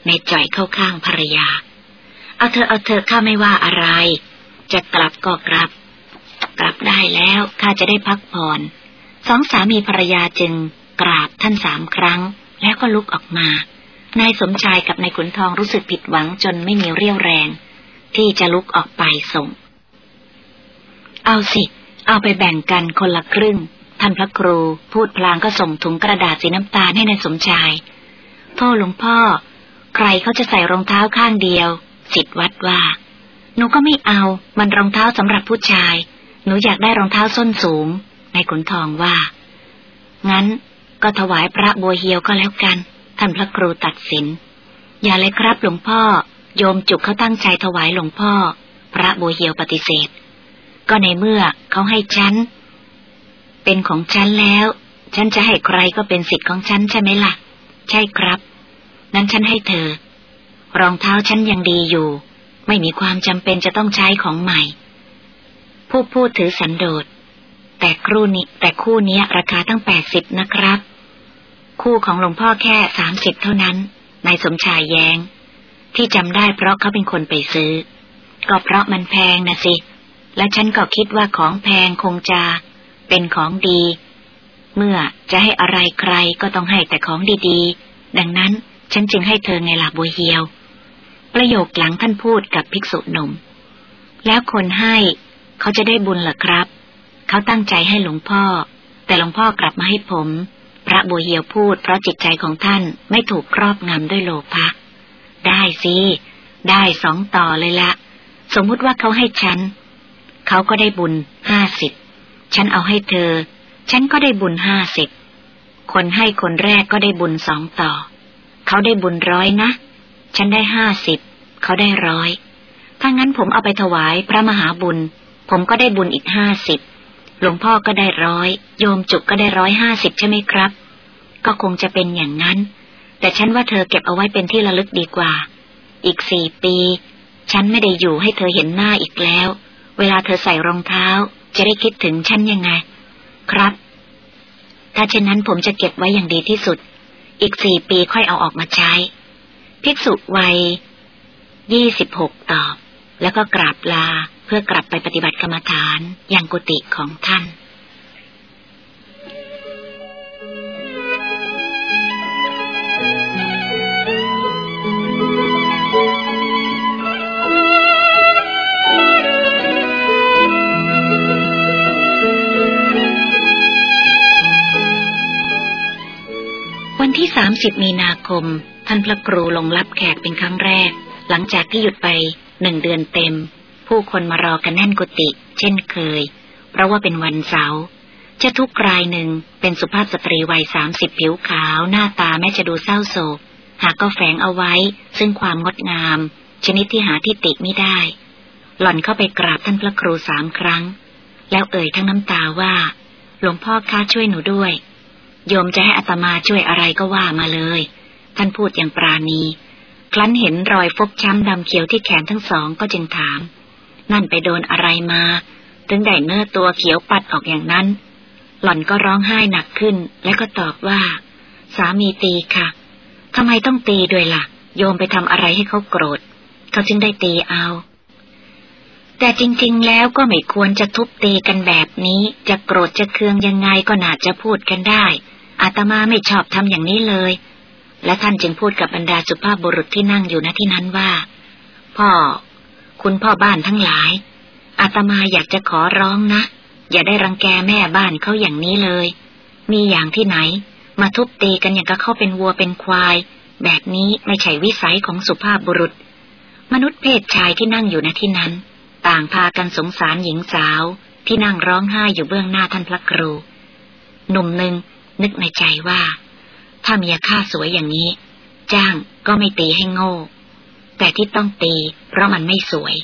ในจ่อยเข้าข้างภรรยา เอาเธอเอาเธอข้าไม่ว่าอะไร จะกลับก็กลับ กลับได้แล้วข้าจะได้พักผ่อนสองสามีภรรยาจึงกราบท่านสามครั้ง แล้วก็ลุกออกมา นายสมชายกับนายขุนทองรู้สึกผิดหวังจนไม่มีเรี่ยวแรง ที่จะลุกออกไปส่ง เอาสิ เอาไปแบ่งกันคนละครึ่ง ท่านพระครูพูดพลางก็ส่งถุงกระดาษสีน้ำตาลให้ในสมชายโทษหลวงพ่อ ใครเขาจะใส่รองเท้าข้างเดียวสิทธวัดว่า หนูก็ไม่เอา มันรองเท้าสำหรับผู้ชาย หนูอยากได้รองเท้าส้นสูงในขุนทองว่า งั้นก็ถวายพระบัวเฮียวก็แล้วกัน ท่านพระครูตัดสิน อย่าเลยครับหลวงพ่อ โยมจุกเขาตั้งใจถวายหลวงพ่อ พระบัวเฮียวปฏิเสธ ก็ในเมื่อเขาให้ฉัน เป็นของฉันแล้ว ฉันจะให้ใครก็เป็นสิทธิ์ของฉันใช่ไหมละ่ะ ใช่ครับ นั้นฉันให้เธอ รองเท้าฉันยังดีอยู่ ไม่มีความจำเป็นจะต้องใช้ของใหม่ ผู้พูดถือสันโดษ แต่ครู่นี้ แต่คู่นี้ราคาตั้งแปดสิบนะครับ คู่ของหลวงพ่อแค่สามสิบเท่านั้น นายสมชายแยง้ง ที่จำได้เพราะเขาเป็นคนไปซื้อ ก็เพราะมันแพงนะสิ และฉันก็คิดว่าของแพงคงจะเป็นของดี เมื่อจะให้อะไรใครก็ต้องให้แต่ของดีๆ ดังนั้นฉันจึงให้เธอไงล่ะบัวเฮียว ประโยคหลังท่านพูดกับภิกษุหนุ่ม แล้วคนให้เขาจะได้บุญหรอครับ เขาตั้งใจให้หลวงพ่อ แต่หลวงพ่อกลับมาให้ผม พระบัวเหียวพูดเพราะจิตใจของท่านไม่ถูกครอบงำด้วยโลภะได้สิ ได้สองต่อเลยละ สมมุติว่าเขาให้ฉัน เขาก็ได้บุญห้าสิบ ฉันเอาให้เธอ ฉันก็ได้บุญห้าสิบ คนให้คนแรกก็ได้บุญสองต่อ เขาได้บุญร้อยนะ ฉันได้ห้าสิบ เขาได้ร้อย ถ้างั้นผมเอาไปถวายพระมหาบุญ ผมก็ได้บุญอีกห้าสิบ หลวงพ่อก็ได้ร้อย โยมจุกก็ได้ร้อยห้าสิบใช่ไหมครับ ก็คงจะเป็นอย่างนั้น แต่ฉันว่าเธอเก็บเอาไว้เป็นที่ระลึกดีกว่า อีกสี่ปี ฉันไม่ได้อยู่ให้เธอเห็นหน้าอีกแล้ว เวลาเธอใส่รองเท้า จะได้คิดถึงฉันยังไง ครับ ถ้าเช่นนั้นผมจะเก็บไว้อย่างดีที่สุด อีกสี่ปีค่อยเอาออกมาใช้ ภิกษุวัยยี่สิบหกตอบ แล้วก็กราบลาเพื่อกลับไปปฏิบัติกรรมฐานอย่างกุติของท่าน วันที่สามสิบมีนาคม ท่านพระครูลงรับแขกเป็นครั้งแรก หลังจากที่หยุดไปหนึ่งเดือนเต็ม ผู้คนมารอกันแน่นกุฏิเช่นเคย เพราะว่าเป็นวันเสาร์จะทุกรายหนึ่งเป็นสุภาพสตรีวัยสามสิบผิวขาว หน้าตาแม้จะดูเศร้าโศก หากก็แฝงเอาไว้ ซึ่งความงดงาม ชนิดที่หาที่ติไม่ได้ หล่อนเข้าไปกราบท่านพระครูสามครั้ง แล้วเอ่ยทั้งน้ำตาว่า หลวงพ่อค้าช่วยหนูด้วย โยมจะให้อัตมาช่วยอะไรก็ว่ามาเลย ท่านพูดอย่างปราณี ครั้นเห็นรอยฟกช้ำดำเขียวที่แขนทั้งสองก็จึงถาม นั่นไปโดนอะไรมา ถึงได้เนื้อตัวเขียวปัดออกอย่างนั้น หล่อนก็ร้องไห้หนักขึ้น แล้วก็ตอบว่า สามีตีค่ะทำไมต้องตีด้วยละ่ะ โยมไปทำอะไรให้เขาโกรธ เขาจึงได้ตีเอา แต่จริงๆแล้วก็ไม่ควรจะทุบตีกันแบบนี้ จะโกรธจะเคืองยังไงก็น่าจะพูดกันได้ อาตมาไม่ชอบทำอย่างนี้เลย และท่านจึงพูดกับบรรดาสุภาพบุรุษที่นั่งอยู่ณที่นั้นว่า พ่อ คุณพ่อบ้านทั้งหลาย อาตมาอยากจะขอร้องนะ อย่าได้รังแกแม่บ้านเขาอย่างนี้เลย มีอย่างที่ไหน มาทุบตีกันอย่างกับเขาเป็นวัวเป็นควาย แบบนี้ไม่ใช่วิสัยของสุภาพบุรุษ มนุษย์เพศชายที่นั่งอยู่ในที่นั้น ต่างพากันสงสารหญิงสาวที่นั่งร้องไห้อยู่เบื้องหน้าท่านพระครู หนุ่มหนึ่ง นึกในใจว่า ถ้าเมียข้าสวยอย่างนี้ จ้างก็ไม่ตีให้โง่ แต่ที่ต้องตีเพราะมันไม่สวย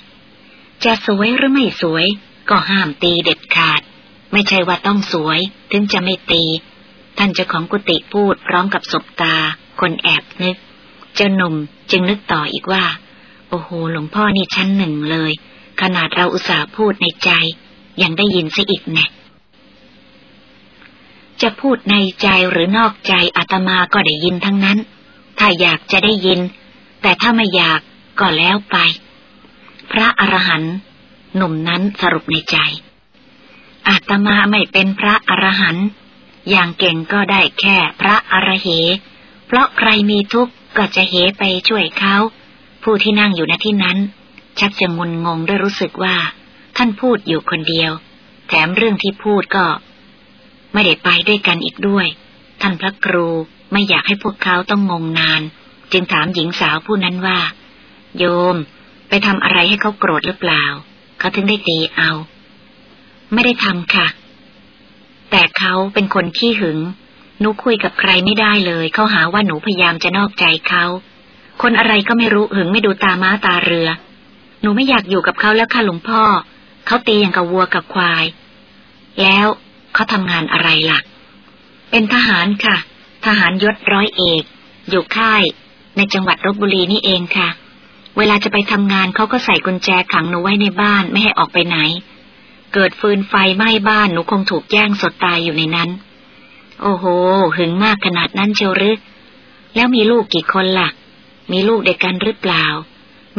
จะสวยหรือไม่สวย ก็ห้ามตีเด็ดขาด ไม่ใช่ว่าต้องสวย ถึงจะไม่ตี ท่านเจ้าของกุฏิพูดพร้อมกับศบตา คนแอบนึก เจ้าหนุ่มจึงนึกต่ออีกว่า โอ้โหหลวงพ่อนี่ชั้นหนึ่งเลย ขนาดเราอุตส่าห์พูดในใจ ยังได้ยินซะอีกแน่ จะพูดในใจหรือนอกใจอาตมาก็ได้ยินทั้งนั้น ถ้าอยากจะได้ยิน แต่ถ้าไม่อยากก็แล้วไป พระอรหันต์หนุ่มนั้นสรุปในใจ อาตมาไม่เป็นพระอรหันต์อย่างเก่งก็ได้แค่พระอรเห เพราะใครมีทุกข์ก็จะเหไปช่วยเขา ผู้ที่นั่งอยู่ณที่นั้น ชักจะงุนงงด้วยรู้สึกว่า ท่านพูดอยู่คนเดียว แถมเรื่องที่พูดก็ ไม่ได้ไปด้วยกันอีกด้วย ท่านพระครูไม่อยากให้พวกเขาต้องงงนาน จึงถามหญิงสาวผู้นั้นว่า โยม ไปทำอะไรให้เขาโกรธหรือเปล่า เขาถึงได้ตีเอา ไม่ได้ทำค่ะ แต่เขาเป็นคนขี้หึง หนูคุยกับใครไม่ได้เลย เขาหาว่าหนูพยายามจะนอกใจเขาคนอะไรก็ไม่รู้หึงไม่ดูตาม้าตาเรือ หนูไม่อยากอยู่กับเขาแล้วค่ะหลวงพ่อ เขาตีอย่างกับวัวกับควาย แล้ว เขาทำงานอะไรล่ะเป็นทหารค่ะ ทหารยศร้อยเอก อยู่ค่าย ในจังหวัดลบบุรีนี่เองค่ะ เวลาจะไปทำงานเขาก็ใส่กุญแจขังหนูไว้ในบ้านไม่ให้ออกไปไหน เกิดฟืนไฟไหม้บ้านหนูคงถูกแย่งสดตายอยู่ในนั้น โอ้โห หึงมากขนาดนั้นเชียวหรือ แล้วมีลูกกี่คนล่ะ มีลูกเด็กกันหรือเปล่า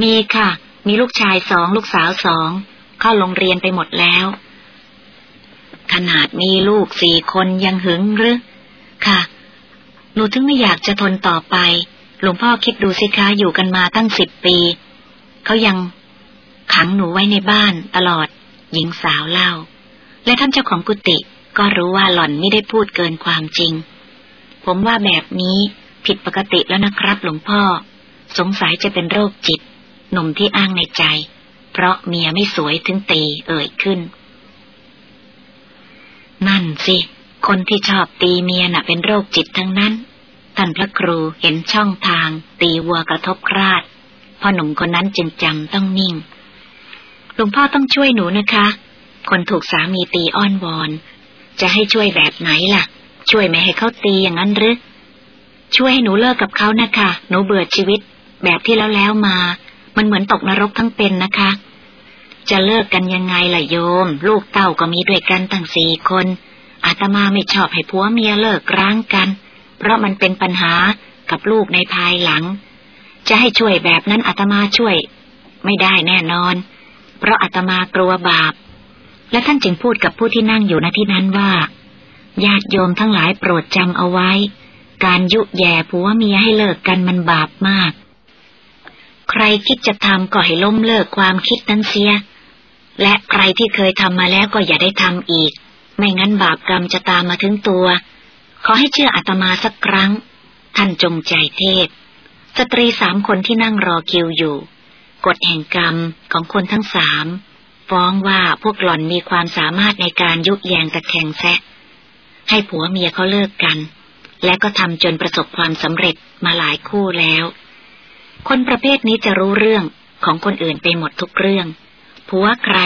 มีค่ะ มีลูกชายสองลูกสาวสองเข้าโรงเรียนไปหมดแล้ว ขนาดมีลูกสี่คนยังหึงหรือ ค่ะ หนูถึงไม่อยากจะทนต่อไป หลวงพ่อคิดดูสิคะอยู่กันมาตั้งสิบปี เขายังขังหนูไว้ในบ้านตลอด หญิงสาวเล่า และท่านเจ้าของกุฏิก็รู้ว่าหล่อนไม่ได้พูดเกินความจริง ผมว่าแบบนี้ผิดปกติแล้วนะครับ หลวงพ่อ สงสัยจะเป็นโรคจิต หนุ่มที่อ้างในใจ เพราะเมียไม่สวยถึงตีเอ่ยขึ้น นั่นสิ คนที่ชอบตีเมียน่ะเป็นโรคจิตทั้งนั้น ท่านพระครูเห็นช่องทาง ตีวัวกระทบคราดพ่อหนุ่มคนนั้นจึงจำต้องนิ่ง หลวงพ่อต้องช่วยหนูนะคะ คนถูกสามีตีอ้อนวอน จะให้ช่วยแบบไหนล่ะ ช่วยไม่ให้เขาตีอย่างนั้นหรือ ช่วยให้หนูเลิกกับเขานะคะ หนูเบื่อชีวิต แบบที่แล้วแล้วมา มันเหมือนตกนรกทั้งเป็นนะคะ จะเลิกกันยังไงล่ะโยม ลูกเต้าก็มีด้วยกันตั้งสี่คนอาตมาไม่ชอบให้ผัวเมียเลิกร้างกัน เพราะมันเป็นปัญหากับลูกในภายหลัง จะให้ช่วยแบบนั้นอาตมาช่วย ไม่ได้แน่นอน เพราะอาตมากลัวบาป และท่านจึงพูดกับผู้ที่นั่งอยู่ณที่นั้นว่าญาติโยมทั้งหลายโปรดจำเอาไว้ การยุแย่ผัวเมียให้เลิกกันมันบาปมาก ใครคิดจะทำก็ให้ล้มเลิกความคิดนั้นเสีย และใครที่เคยทำมาแล้วก็อย่าได้ทำอีก ไม่งั้นบาปกรรมจะตามมาถึงตัว ขอให้เชื่ออาตมาสักครั้ง ท่านจงใจเทศ สตรีสามคนที่นั่งรอคิวอยู่ กฎแห่งกรรมของคนทั้งสามฟ้องว่าพวกหล่อนมีความสามารถในการยุแยงตะแคงแซะ ให้ผัวเมียเขาเลิกกัน และก็ทำจนประสบความสำเร็จมาหลายคู่แล้ว คนประเภทนี้จะรู้เรื่องของคนอื่นไปหมดทุกเรื่อง ผัวใคร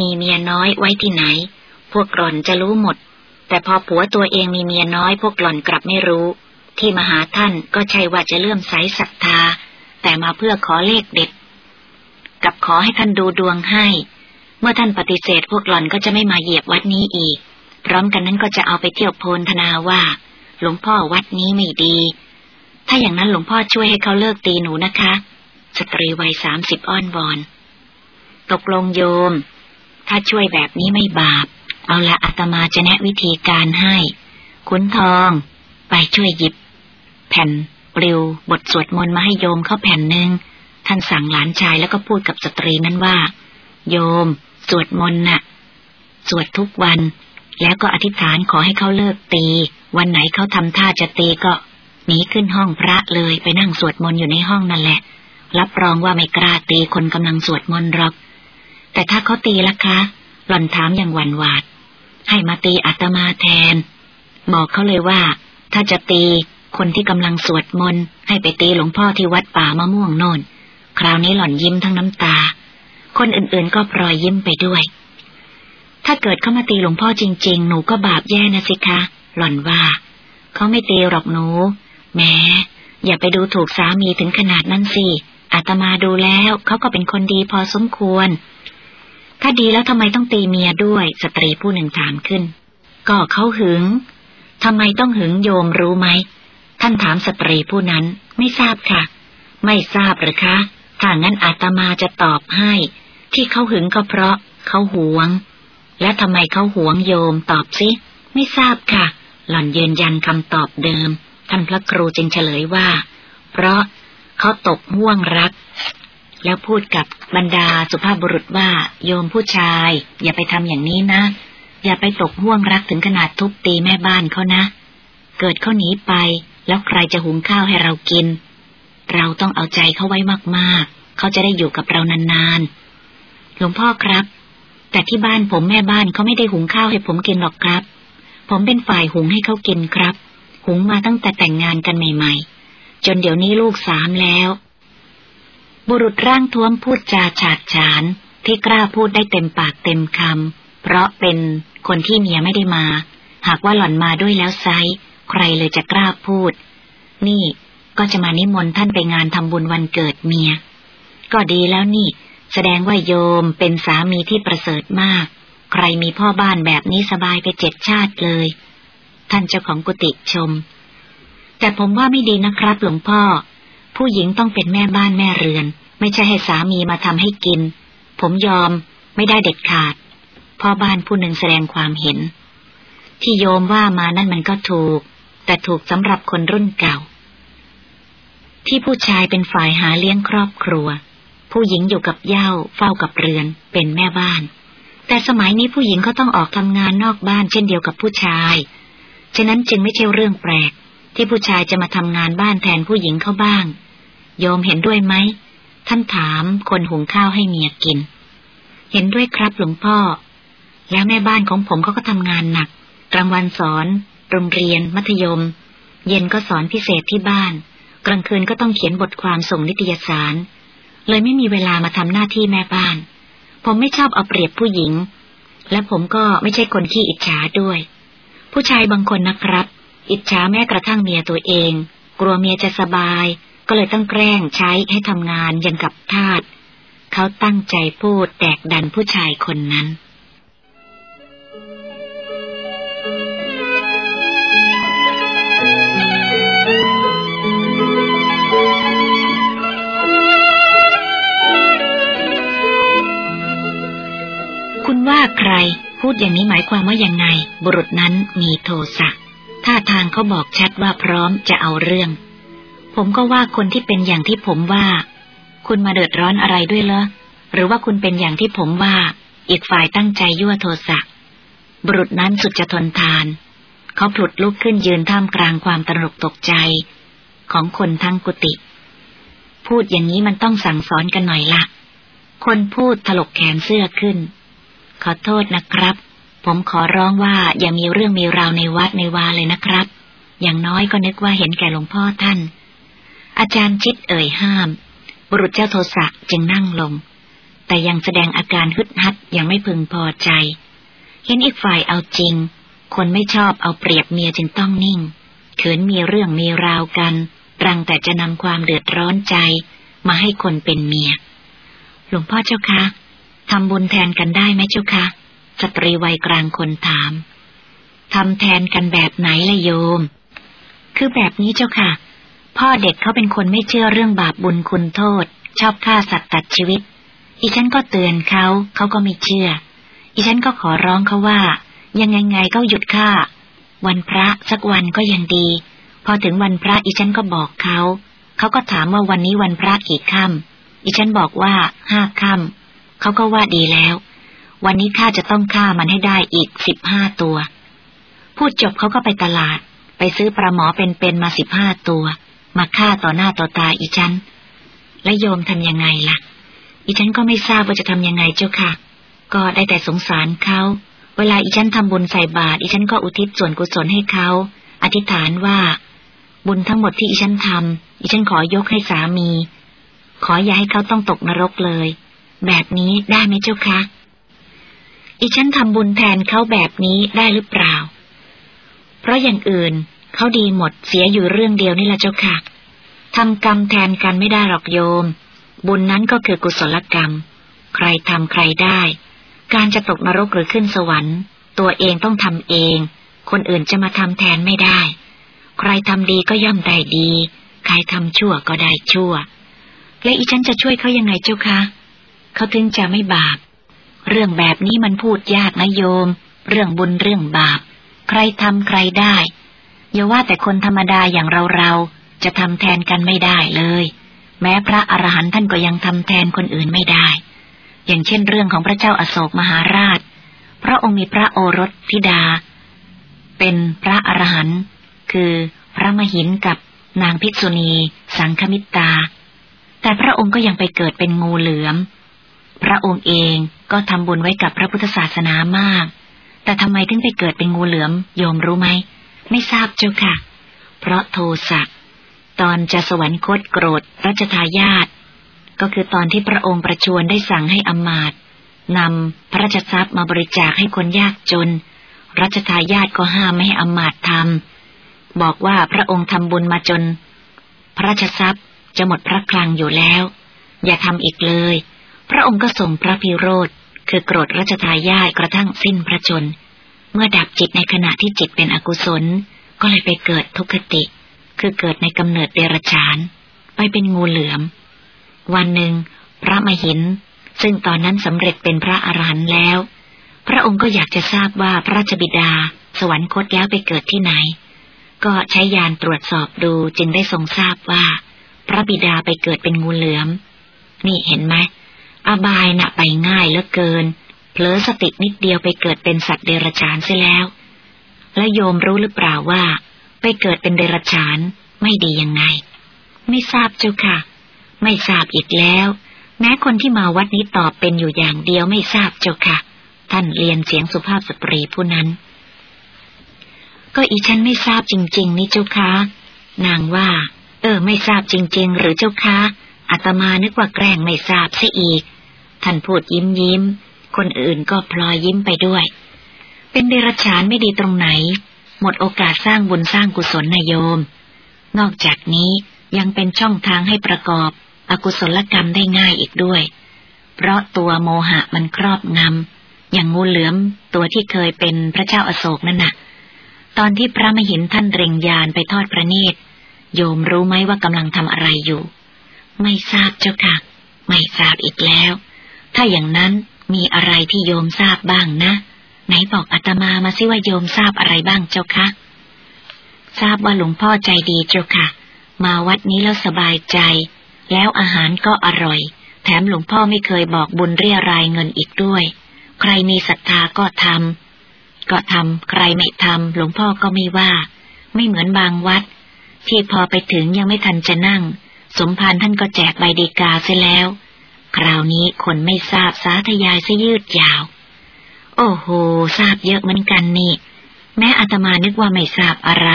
มีเมียน้อยไว้ที่ไหน พวกหล่อนจะรู้หมด แต่พอผัวตัวเองมีเมียน้อย พวกหล่อนกลับไม่รู้ ที่มาหาท่านก็ใช่ว่าจะเลื่อมใสศรัทธา แต่มาเพื่อขอเลขเด็ด กับขอให้ท่านดูดวงให้ เมื่อท่านปฏิเสธ พวกหล่อนก็จะไม่มาเหยียบวัดนี้อีก พร้อมกันนั้นก็จะเอาไปเที่ยวโพลธนาว่า หลวงพ่อวัดนี้ไม่ดี ถ้าอย่างนั้นหลวงพ่อช่วยให้เขาเลิกตีหนูนะคะ สตรีวัยสามสิบอ้อนวอน ตกลงโยม ถ้าช่วยแบบนี้ไม่บาป เอาละอาตมาจะแนะวิธีการให้ขุนทอง ไปช่วยหยิบ แผ่นปลิวบทสวดมนต์มาให้โยมเขาแผ่นหนึ่งท่านสั่งหลานชายแล้วก็พูดกับสตรีนั้นว่า โยม สวดมนต์น่ะ สวดทุกวัน แล้วก็อธิษฐานขอให้เขาเลิกตี วันไหนเขาทำท่าจะตีก็หนีขึ้นห้องพระเลยไปนั่งสวดมนต์อยู่ในห้องนั่นแหละ รับรองว่าไม่กล้าตีคนกำลังสวดมนต์หรอก แต่ถ้าเขาตีล่ะคะหล่อนถามอย่างหวั่นหวาด ให้มาตีอาตมาแทน บอกเขาเลยว่า ถ้าจะตีคนที่กำลังสวดมนต์ให้ไปตีหลวงพ่อที่วัดป่ามะม่วงโน่นคราวนี้หล่อนยิ้มทั้งน้ำตา คนอื่นๆก็พลอยยิ้มไปด้วย ถ้าเกิดเขามาตีหลวงพ่อจริง ๆ หนูก็บาปแย่นะสิคะ หล่อนว่า เขาไม่ตีหรอกหนูแม้อย่าไปดูถูกสามีถึงขนาดนั้นสิอาตมาดูแล้วเขาก็เป็นคนดีพอสมควร ถ้าดีแล้วทำไมต้องตีเมียด้วย สตรีผู้หนึ่งถามขึ้น ก็เขาหึงทำไมต้องหึงโยมรู้ไหม ท่านถามสตรีผู้นั้น ไม่ทราบค่ะ ไม่ทราบหรือคะ ถ้างั้นอาตมาจะตอบให้ ที่เขาหึงก็เพราะเขาหวง และทำไมเขาหวงโยมตอบสิ ไม่ทราบค่ะ หล่อนยืนยันคำตอบเดิม ท่านพระครูจึงเฉลยว่า เพราะเขาตกห่วงรัก แล้วพูดกับบรรดาสุภาพบุรุษว่า โยมผู้ชาย อย่าไปทำอย่างนี้นะ อย่าไปตกห่วงรักถึงขนาดทุบตีแม่บ้านเขานะ เกิดเขาหนีไป แล้วใครจะหุงข้าวให้เรากิน เราต้องเอาใจเขาไว้มากๆ เขาจะได้อยู่กับเรานานๆ หลวงพ่อครับ แต่ที่บ้านผมแม่บ้านเขาไม่ได้หุงข้าวให้ผมกินหรอกครับ ผมเป็นฝ่ายหุงให้เขากินครับ หุงมาตั้งแต่แต่งงานกันใหม่ ๆ จนเดี๋ยวนี้ลูกสามแล้ว บุรุษร่างท้วมพูดจาฉาดฉาน ที่กล้าพูดได้เต็มปากเต็มคำเพราะเป็นคนที่เมียไม่ได้มา หากว่าหล่อนมาด้วยแล้วไซใครเลยจะกล้าพูด นี่ก็จะมานิมนต์ท่านไปงานทำบุญวันเกิดเมีย ก็ดีแล้วนี่ แสดงว่าโยมเป็นสามีที่ประเสริฐมาก ใครมีพ่อบ้านแบบนี้สบายไปเจ็ดชาติเลย ท่านเจ้าของกุฏิชม แต่ผมว่าไม่ดีนะครับหลวงพ่อ ผู้หญิงต้องเป็นแม่บ้านแม่เรือน ไม่ใช่ให้สามีมาทำให้กิน ผมยอมไม่ได้เด็ดขาด พ่อบ้านผู้หนึ่งแสดงความเห็น ที่โยมว่ามานั่นมันก็ถูก แต่ถูกสำหรับคนรุ่นเก่า ที่ผู้ชายเป็นฝ่ายหาเลี้ยงครอบครัว ผู้หญิงอยู่กับเย่าเฝ้ากับเรือน เป็นแม่บ้าน แต่สมัยนี้ผู้หญิงก็ต้องออกทำงานนอกบ้านเช่นเดียวกับผู้ชาย ฉะนั้นจึงไม่ใช่เรื่องแปลกที่ผู้ชายจะมาทำงานบ้านแทนผู้หญิงเข้าบ้าง โยมเห็นด้วยไหม ท่านถามคนหุงข้าวให้เมียกิน เห็นด้วยครับหลวงพ่อ แล้วแม่บ้านของผมเขาก็ทำงานหนัก กลางวันสอน โรงเรียน มัธยม เย็นก็สอนพิเศษที่บ้าน กลางคืนก็ต้องเขียนบทความส่งนิตยสาร เลยไม่มีเวลามาทำหน้าที่แม่บ้าน ผมไม่ชอบเอาเปรียบผู้หญิง และผมก็ไม่ใช่คนขี้อิจฉาด้วย ผู้ชายบางคนนะครับ อิจฉาแม้กระทั่งเมียตัวเอง กลัวเมียจะสบาย ก็เลยต้องแกล้งใช้ให้ทำงานยังกับทาสเขาตั้งใจพูดแตกดันผู้ชายคนนั้นคุณว่าใครพูดอย่างนี้หมายความว่ายังไง บุรุษนั้นมีโทสะท่าทางเขาบอกชัดว่าพร้อมจะเอาเรื่อง ผมก็ว่าคนที่เป็นอย่างที่ผมว่า คุณมาเดือดร้อนอะไรด้วยเหรอหรือว่าคุณเป็นอย่างที่ผมว่า อีกฝ่ายตั้งใจยั่วโทสะบุรุษนั้นสุดจะทนทาน เขาผลุดลุกขึ้นยืนท่ามกลางความตระหนกตกใจ ของคนทั้งกุฏิพูดอย่างนี้มันต้องสั่งสอนกันหน่อยละคนพูดถลกแขนเสื้อขึ้น ขอโทษนะครับ ผมขอร้องว่าอย่ามีเรื่องมีราวในวัดในวาเลยนะครับ อย่างน้อยก็นึกว่าเห็นแก่หลวงพ่อท่าน อาจารย์ชิดเอ่ยห้าม บุรุษเจ้าโทสะจึงนั่งลง แต่ยังแสดงอาการฮึดฮัดยังไม่พึงพอใจ เห็นอีกฝ่ายเอาจริง คนไม่ชอบเอาเปรียบเมียจึงต้องนิ่งเขินมีเรื่องมีราวกันรังแต่จะนำความเดือดร้อนใจ มาให้คนเป็นเมีย หลวงพ่อเจ้าคะทำบุญแทนกันได้ไหมเจ้าคะสตรีวัยกลางคนถามทำแทนกันแบบไหนละโยม คือแบบนี้เจ้าค่ะ พ่อเด็กเขาเป็นคนไม่เชื่อเรื่องบาปบุญคุณโทษ ชอบฆ่าสัตว์ตัดชีวิต อีฉันก็เตือนเขาเขาก็ไม่เชื่อ อีฉันก็ขอร้องเขาว่า ยังไงไงก็หยุดฆ่า วันพระสักวันก็ยังดี พอถึงวันพระอีฉันก็บอกเขาเขาก็ถามว่าวันนี้วันพระกี่ค่ำอีฉันบอกว่าห้าค่ำเขาก็ว่าดีแล้ว วันนี้ข้าจะต้องฆ่ามันให้ได้อีกสิบห้าตัวพูดจบเขาก็ไปตลาด ไปซื้อปลาหมอเป็นๆมาสิบห้าตัว มาฆ่าต่อหน้าต่อตาอีฉัน และโยมทำยังไงล่ะ อีฉันก็ไม่ทราบว่าจะทำยังไงเจ้าค่ะ ก็ได้แต่สงสารเขา เวลาอีฉันทำบุญใส่บาตรอีฉันก็อุทิศส่วนกุศลให้เขา อธิษฐานว่า บุญทั้งหมดที่อีฉันทำอีฉันขอยกให้สามี ขออย่าให้เขาต้องตกนรกเลย แบบนี้ได้ไหมเจ้าคะอีฉันทำบุญแทนเขาแบบนี้ได้หรือเปล่า เพราะอย่างอื่น เขาดีหมดเสียอยู่เรื่องเดียวนี่แหละเจ้าค่ะทำกรรมแทนกันไม่ได้หรอกโยม บุญนั้นก็คือกุศลกรรม ใครทำใครได้ การจะตกนรกหรือขึ้นสวรรค์ ตัวเองต้องทำเอง คนอื่นจะมาทำแทนไม่ได้ ใครทำดีก็ย่อมได้ดี ใครทำชั่วก็ได้ชั่ว และอีฉันจะช่วยเขายังไงเจ้าคะเขาถึงจะไม่บาป เรื่องแบบนี้มันพูดยากนะโยม เรื่องบุญเรื่องบาป ใครทำใครได้ อย่าว่าแต่คนธรรมดาอย่างเราเราจะทำแทนกันไม่ได้เลย แม้พระอรหันต์ท่านก็ยังทำแทนคนอื่นไม่ได้ อย่างเช่นเรื่องของพระเจ้าอาโศกมหาราช พระองค์มีพระโอรสธิดา เป็นพระอรหันต์คือพระมหินกับนางภิกษุณี สังคมิตา แต่พระองค์ก็ยังไปเกิดเป็นงูเหลือม พระองค์เองก็ทำบุญไว้กับพระพุทธศาสนามาก แต่ทำไมถึงไปเกิดเป็นงูเหลือมโยมรู้ไหม ไม่ทราบเจ้าค่ะ เพราะโทสะตอนจะสวรรคตโกรธรัชทายาทก็คือตอนที่พระองค์ประชวรได้สั่งให้อมาตนำพระราชทรัพย์มาบริจาคให้คนยากจน รัชทายาทก็ห้ามไม่ให้อมาตทำบอกว่าพระองค์ทำบุญมาจน พระราชทรัพย์จะหมดพระคลังอยู่แล้ว อย่าทำอีกเลย พระองค์ก็ส่งพระพิโรธคือโกรธรัชทายาทกระทั่งสิ้นพระชน เมื่อดับจิตในขณะที่จิตเป็นอกุศล ก็เลยไปเกิดทุกขติ คือเกิดในกำเนิดเดรัจฉาน ไปเป็นงูเหลือม วันหนึ่ง พระมหิน ซึ่งตอนนั้นสำเร็จเป็นพระอรหันต์แล้ว พระองค์ก็อยากจะทราบว่าพระราชบิดา สวรรคตแล้วไปเกิดที่ไหน ก็ใช้ยานตรวจสอบดูจึงได้ทรงทราบว่า พระบิดาไปเกิดเป็นงูเหลือม นี่เห็นไหมอบายนะ่ะไปง่ายเหลือเกิน เผลอสตินิดเดียวไปเกิดเป็นสัตว์เดรัจฉานเสียแล้ว และโยมรู้หรือเปล่าว่า ไปเกิดเป็นเดรัจฉานไม่ดียังไง ไม่ทราบเจ้าค่ะ ไม่ทราบอีกแล้ว แม้คนที่มาวัดนี้ตอบเป็นอยู่อย่างเดียวไม่ทราบเจ้าค่ะ ท่านเรียนเสียงสุภาพสตรีผู้นั้น ก็อีฉันไม่ทราบจริง ๆ นี่เจ้าค่ะนางว่า เออ ไม่ทราบจริง ๆ หรือเจ้าค่ะอาตมานึกว่าแกล้งไม่ทราบซะอีก ท่านพูดยิ้มยิ้ม คนอื่นก็พลอยยิ้มไปด้วย เป็นเดรัจฉานไม่ดีตรงไหน หมดโอกาสสร้างบุญสร้างกุศลนายโยม นอกจากนี้ยังเป็นช่องทางให้ประกอบ อกุศลกรรมได้ง่ายอีกด้วย เพราะตัวโมหะมันครอบงำ อย่างงูเหลือมตัวที่เคยเป็นพระเจ้าอาโศกนั่นน่ะ ตอนที่พระมหินท่านเร่งยานไปทอดพระเนตร โยมรู้ไหมว่ากำลังทำอะไรอยู่ ไม่ทราบเจ้าค่ะ ไม่ทราบอีกแล้ว ถ้าอย่างนั้น มีอะไรที่โยมทราบบ้างนะ ไหนบอกอาตมามาสิว่าโยมทราบอะไรบ้างเจ้าคะทราบว่าหลวงพ่อใจดีเจ้าค่ะ มาวัดนี้แล้วสบายใจ แล้วอาหารก็อร่อย แถมหลวงพ่อไม่เคยบอกบุญเรียรายเงินอีกด้วย ใครมีศรัทธาก็ทำก็ทำใครไม่ทำหลวงพ่อก็ไม่ว่า ไม่เหมือนบางวัด ที่พอไปถึงยังไม่ทันจะนั่ง สมภารท่านก็แจกใบเดกาเสียแล้ว คราวนี้คนไม่ทราบสาธยายซะยืดยาว โอ้โห ทราบเยอะเหมือนกันนี่ แม้อาตมานึกว่าไม่ทราบอะไร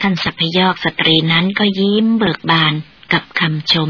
ท่านสัพยอกสตรีนั้นก็ยิ้มเบิกบานกับคำชม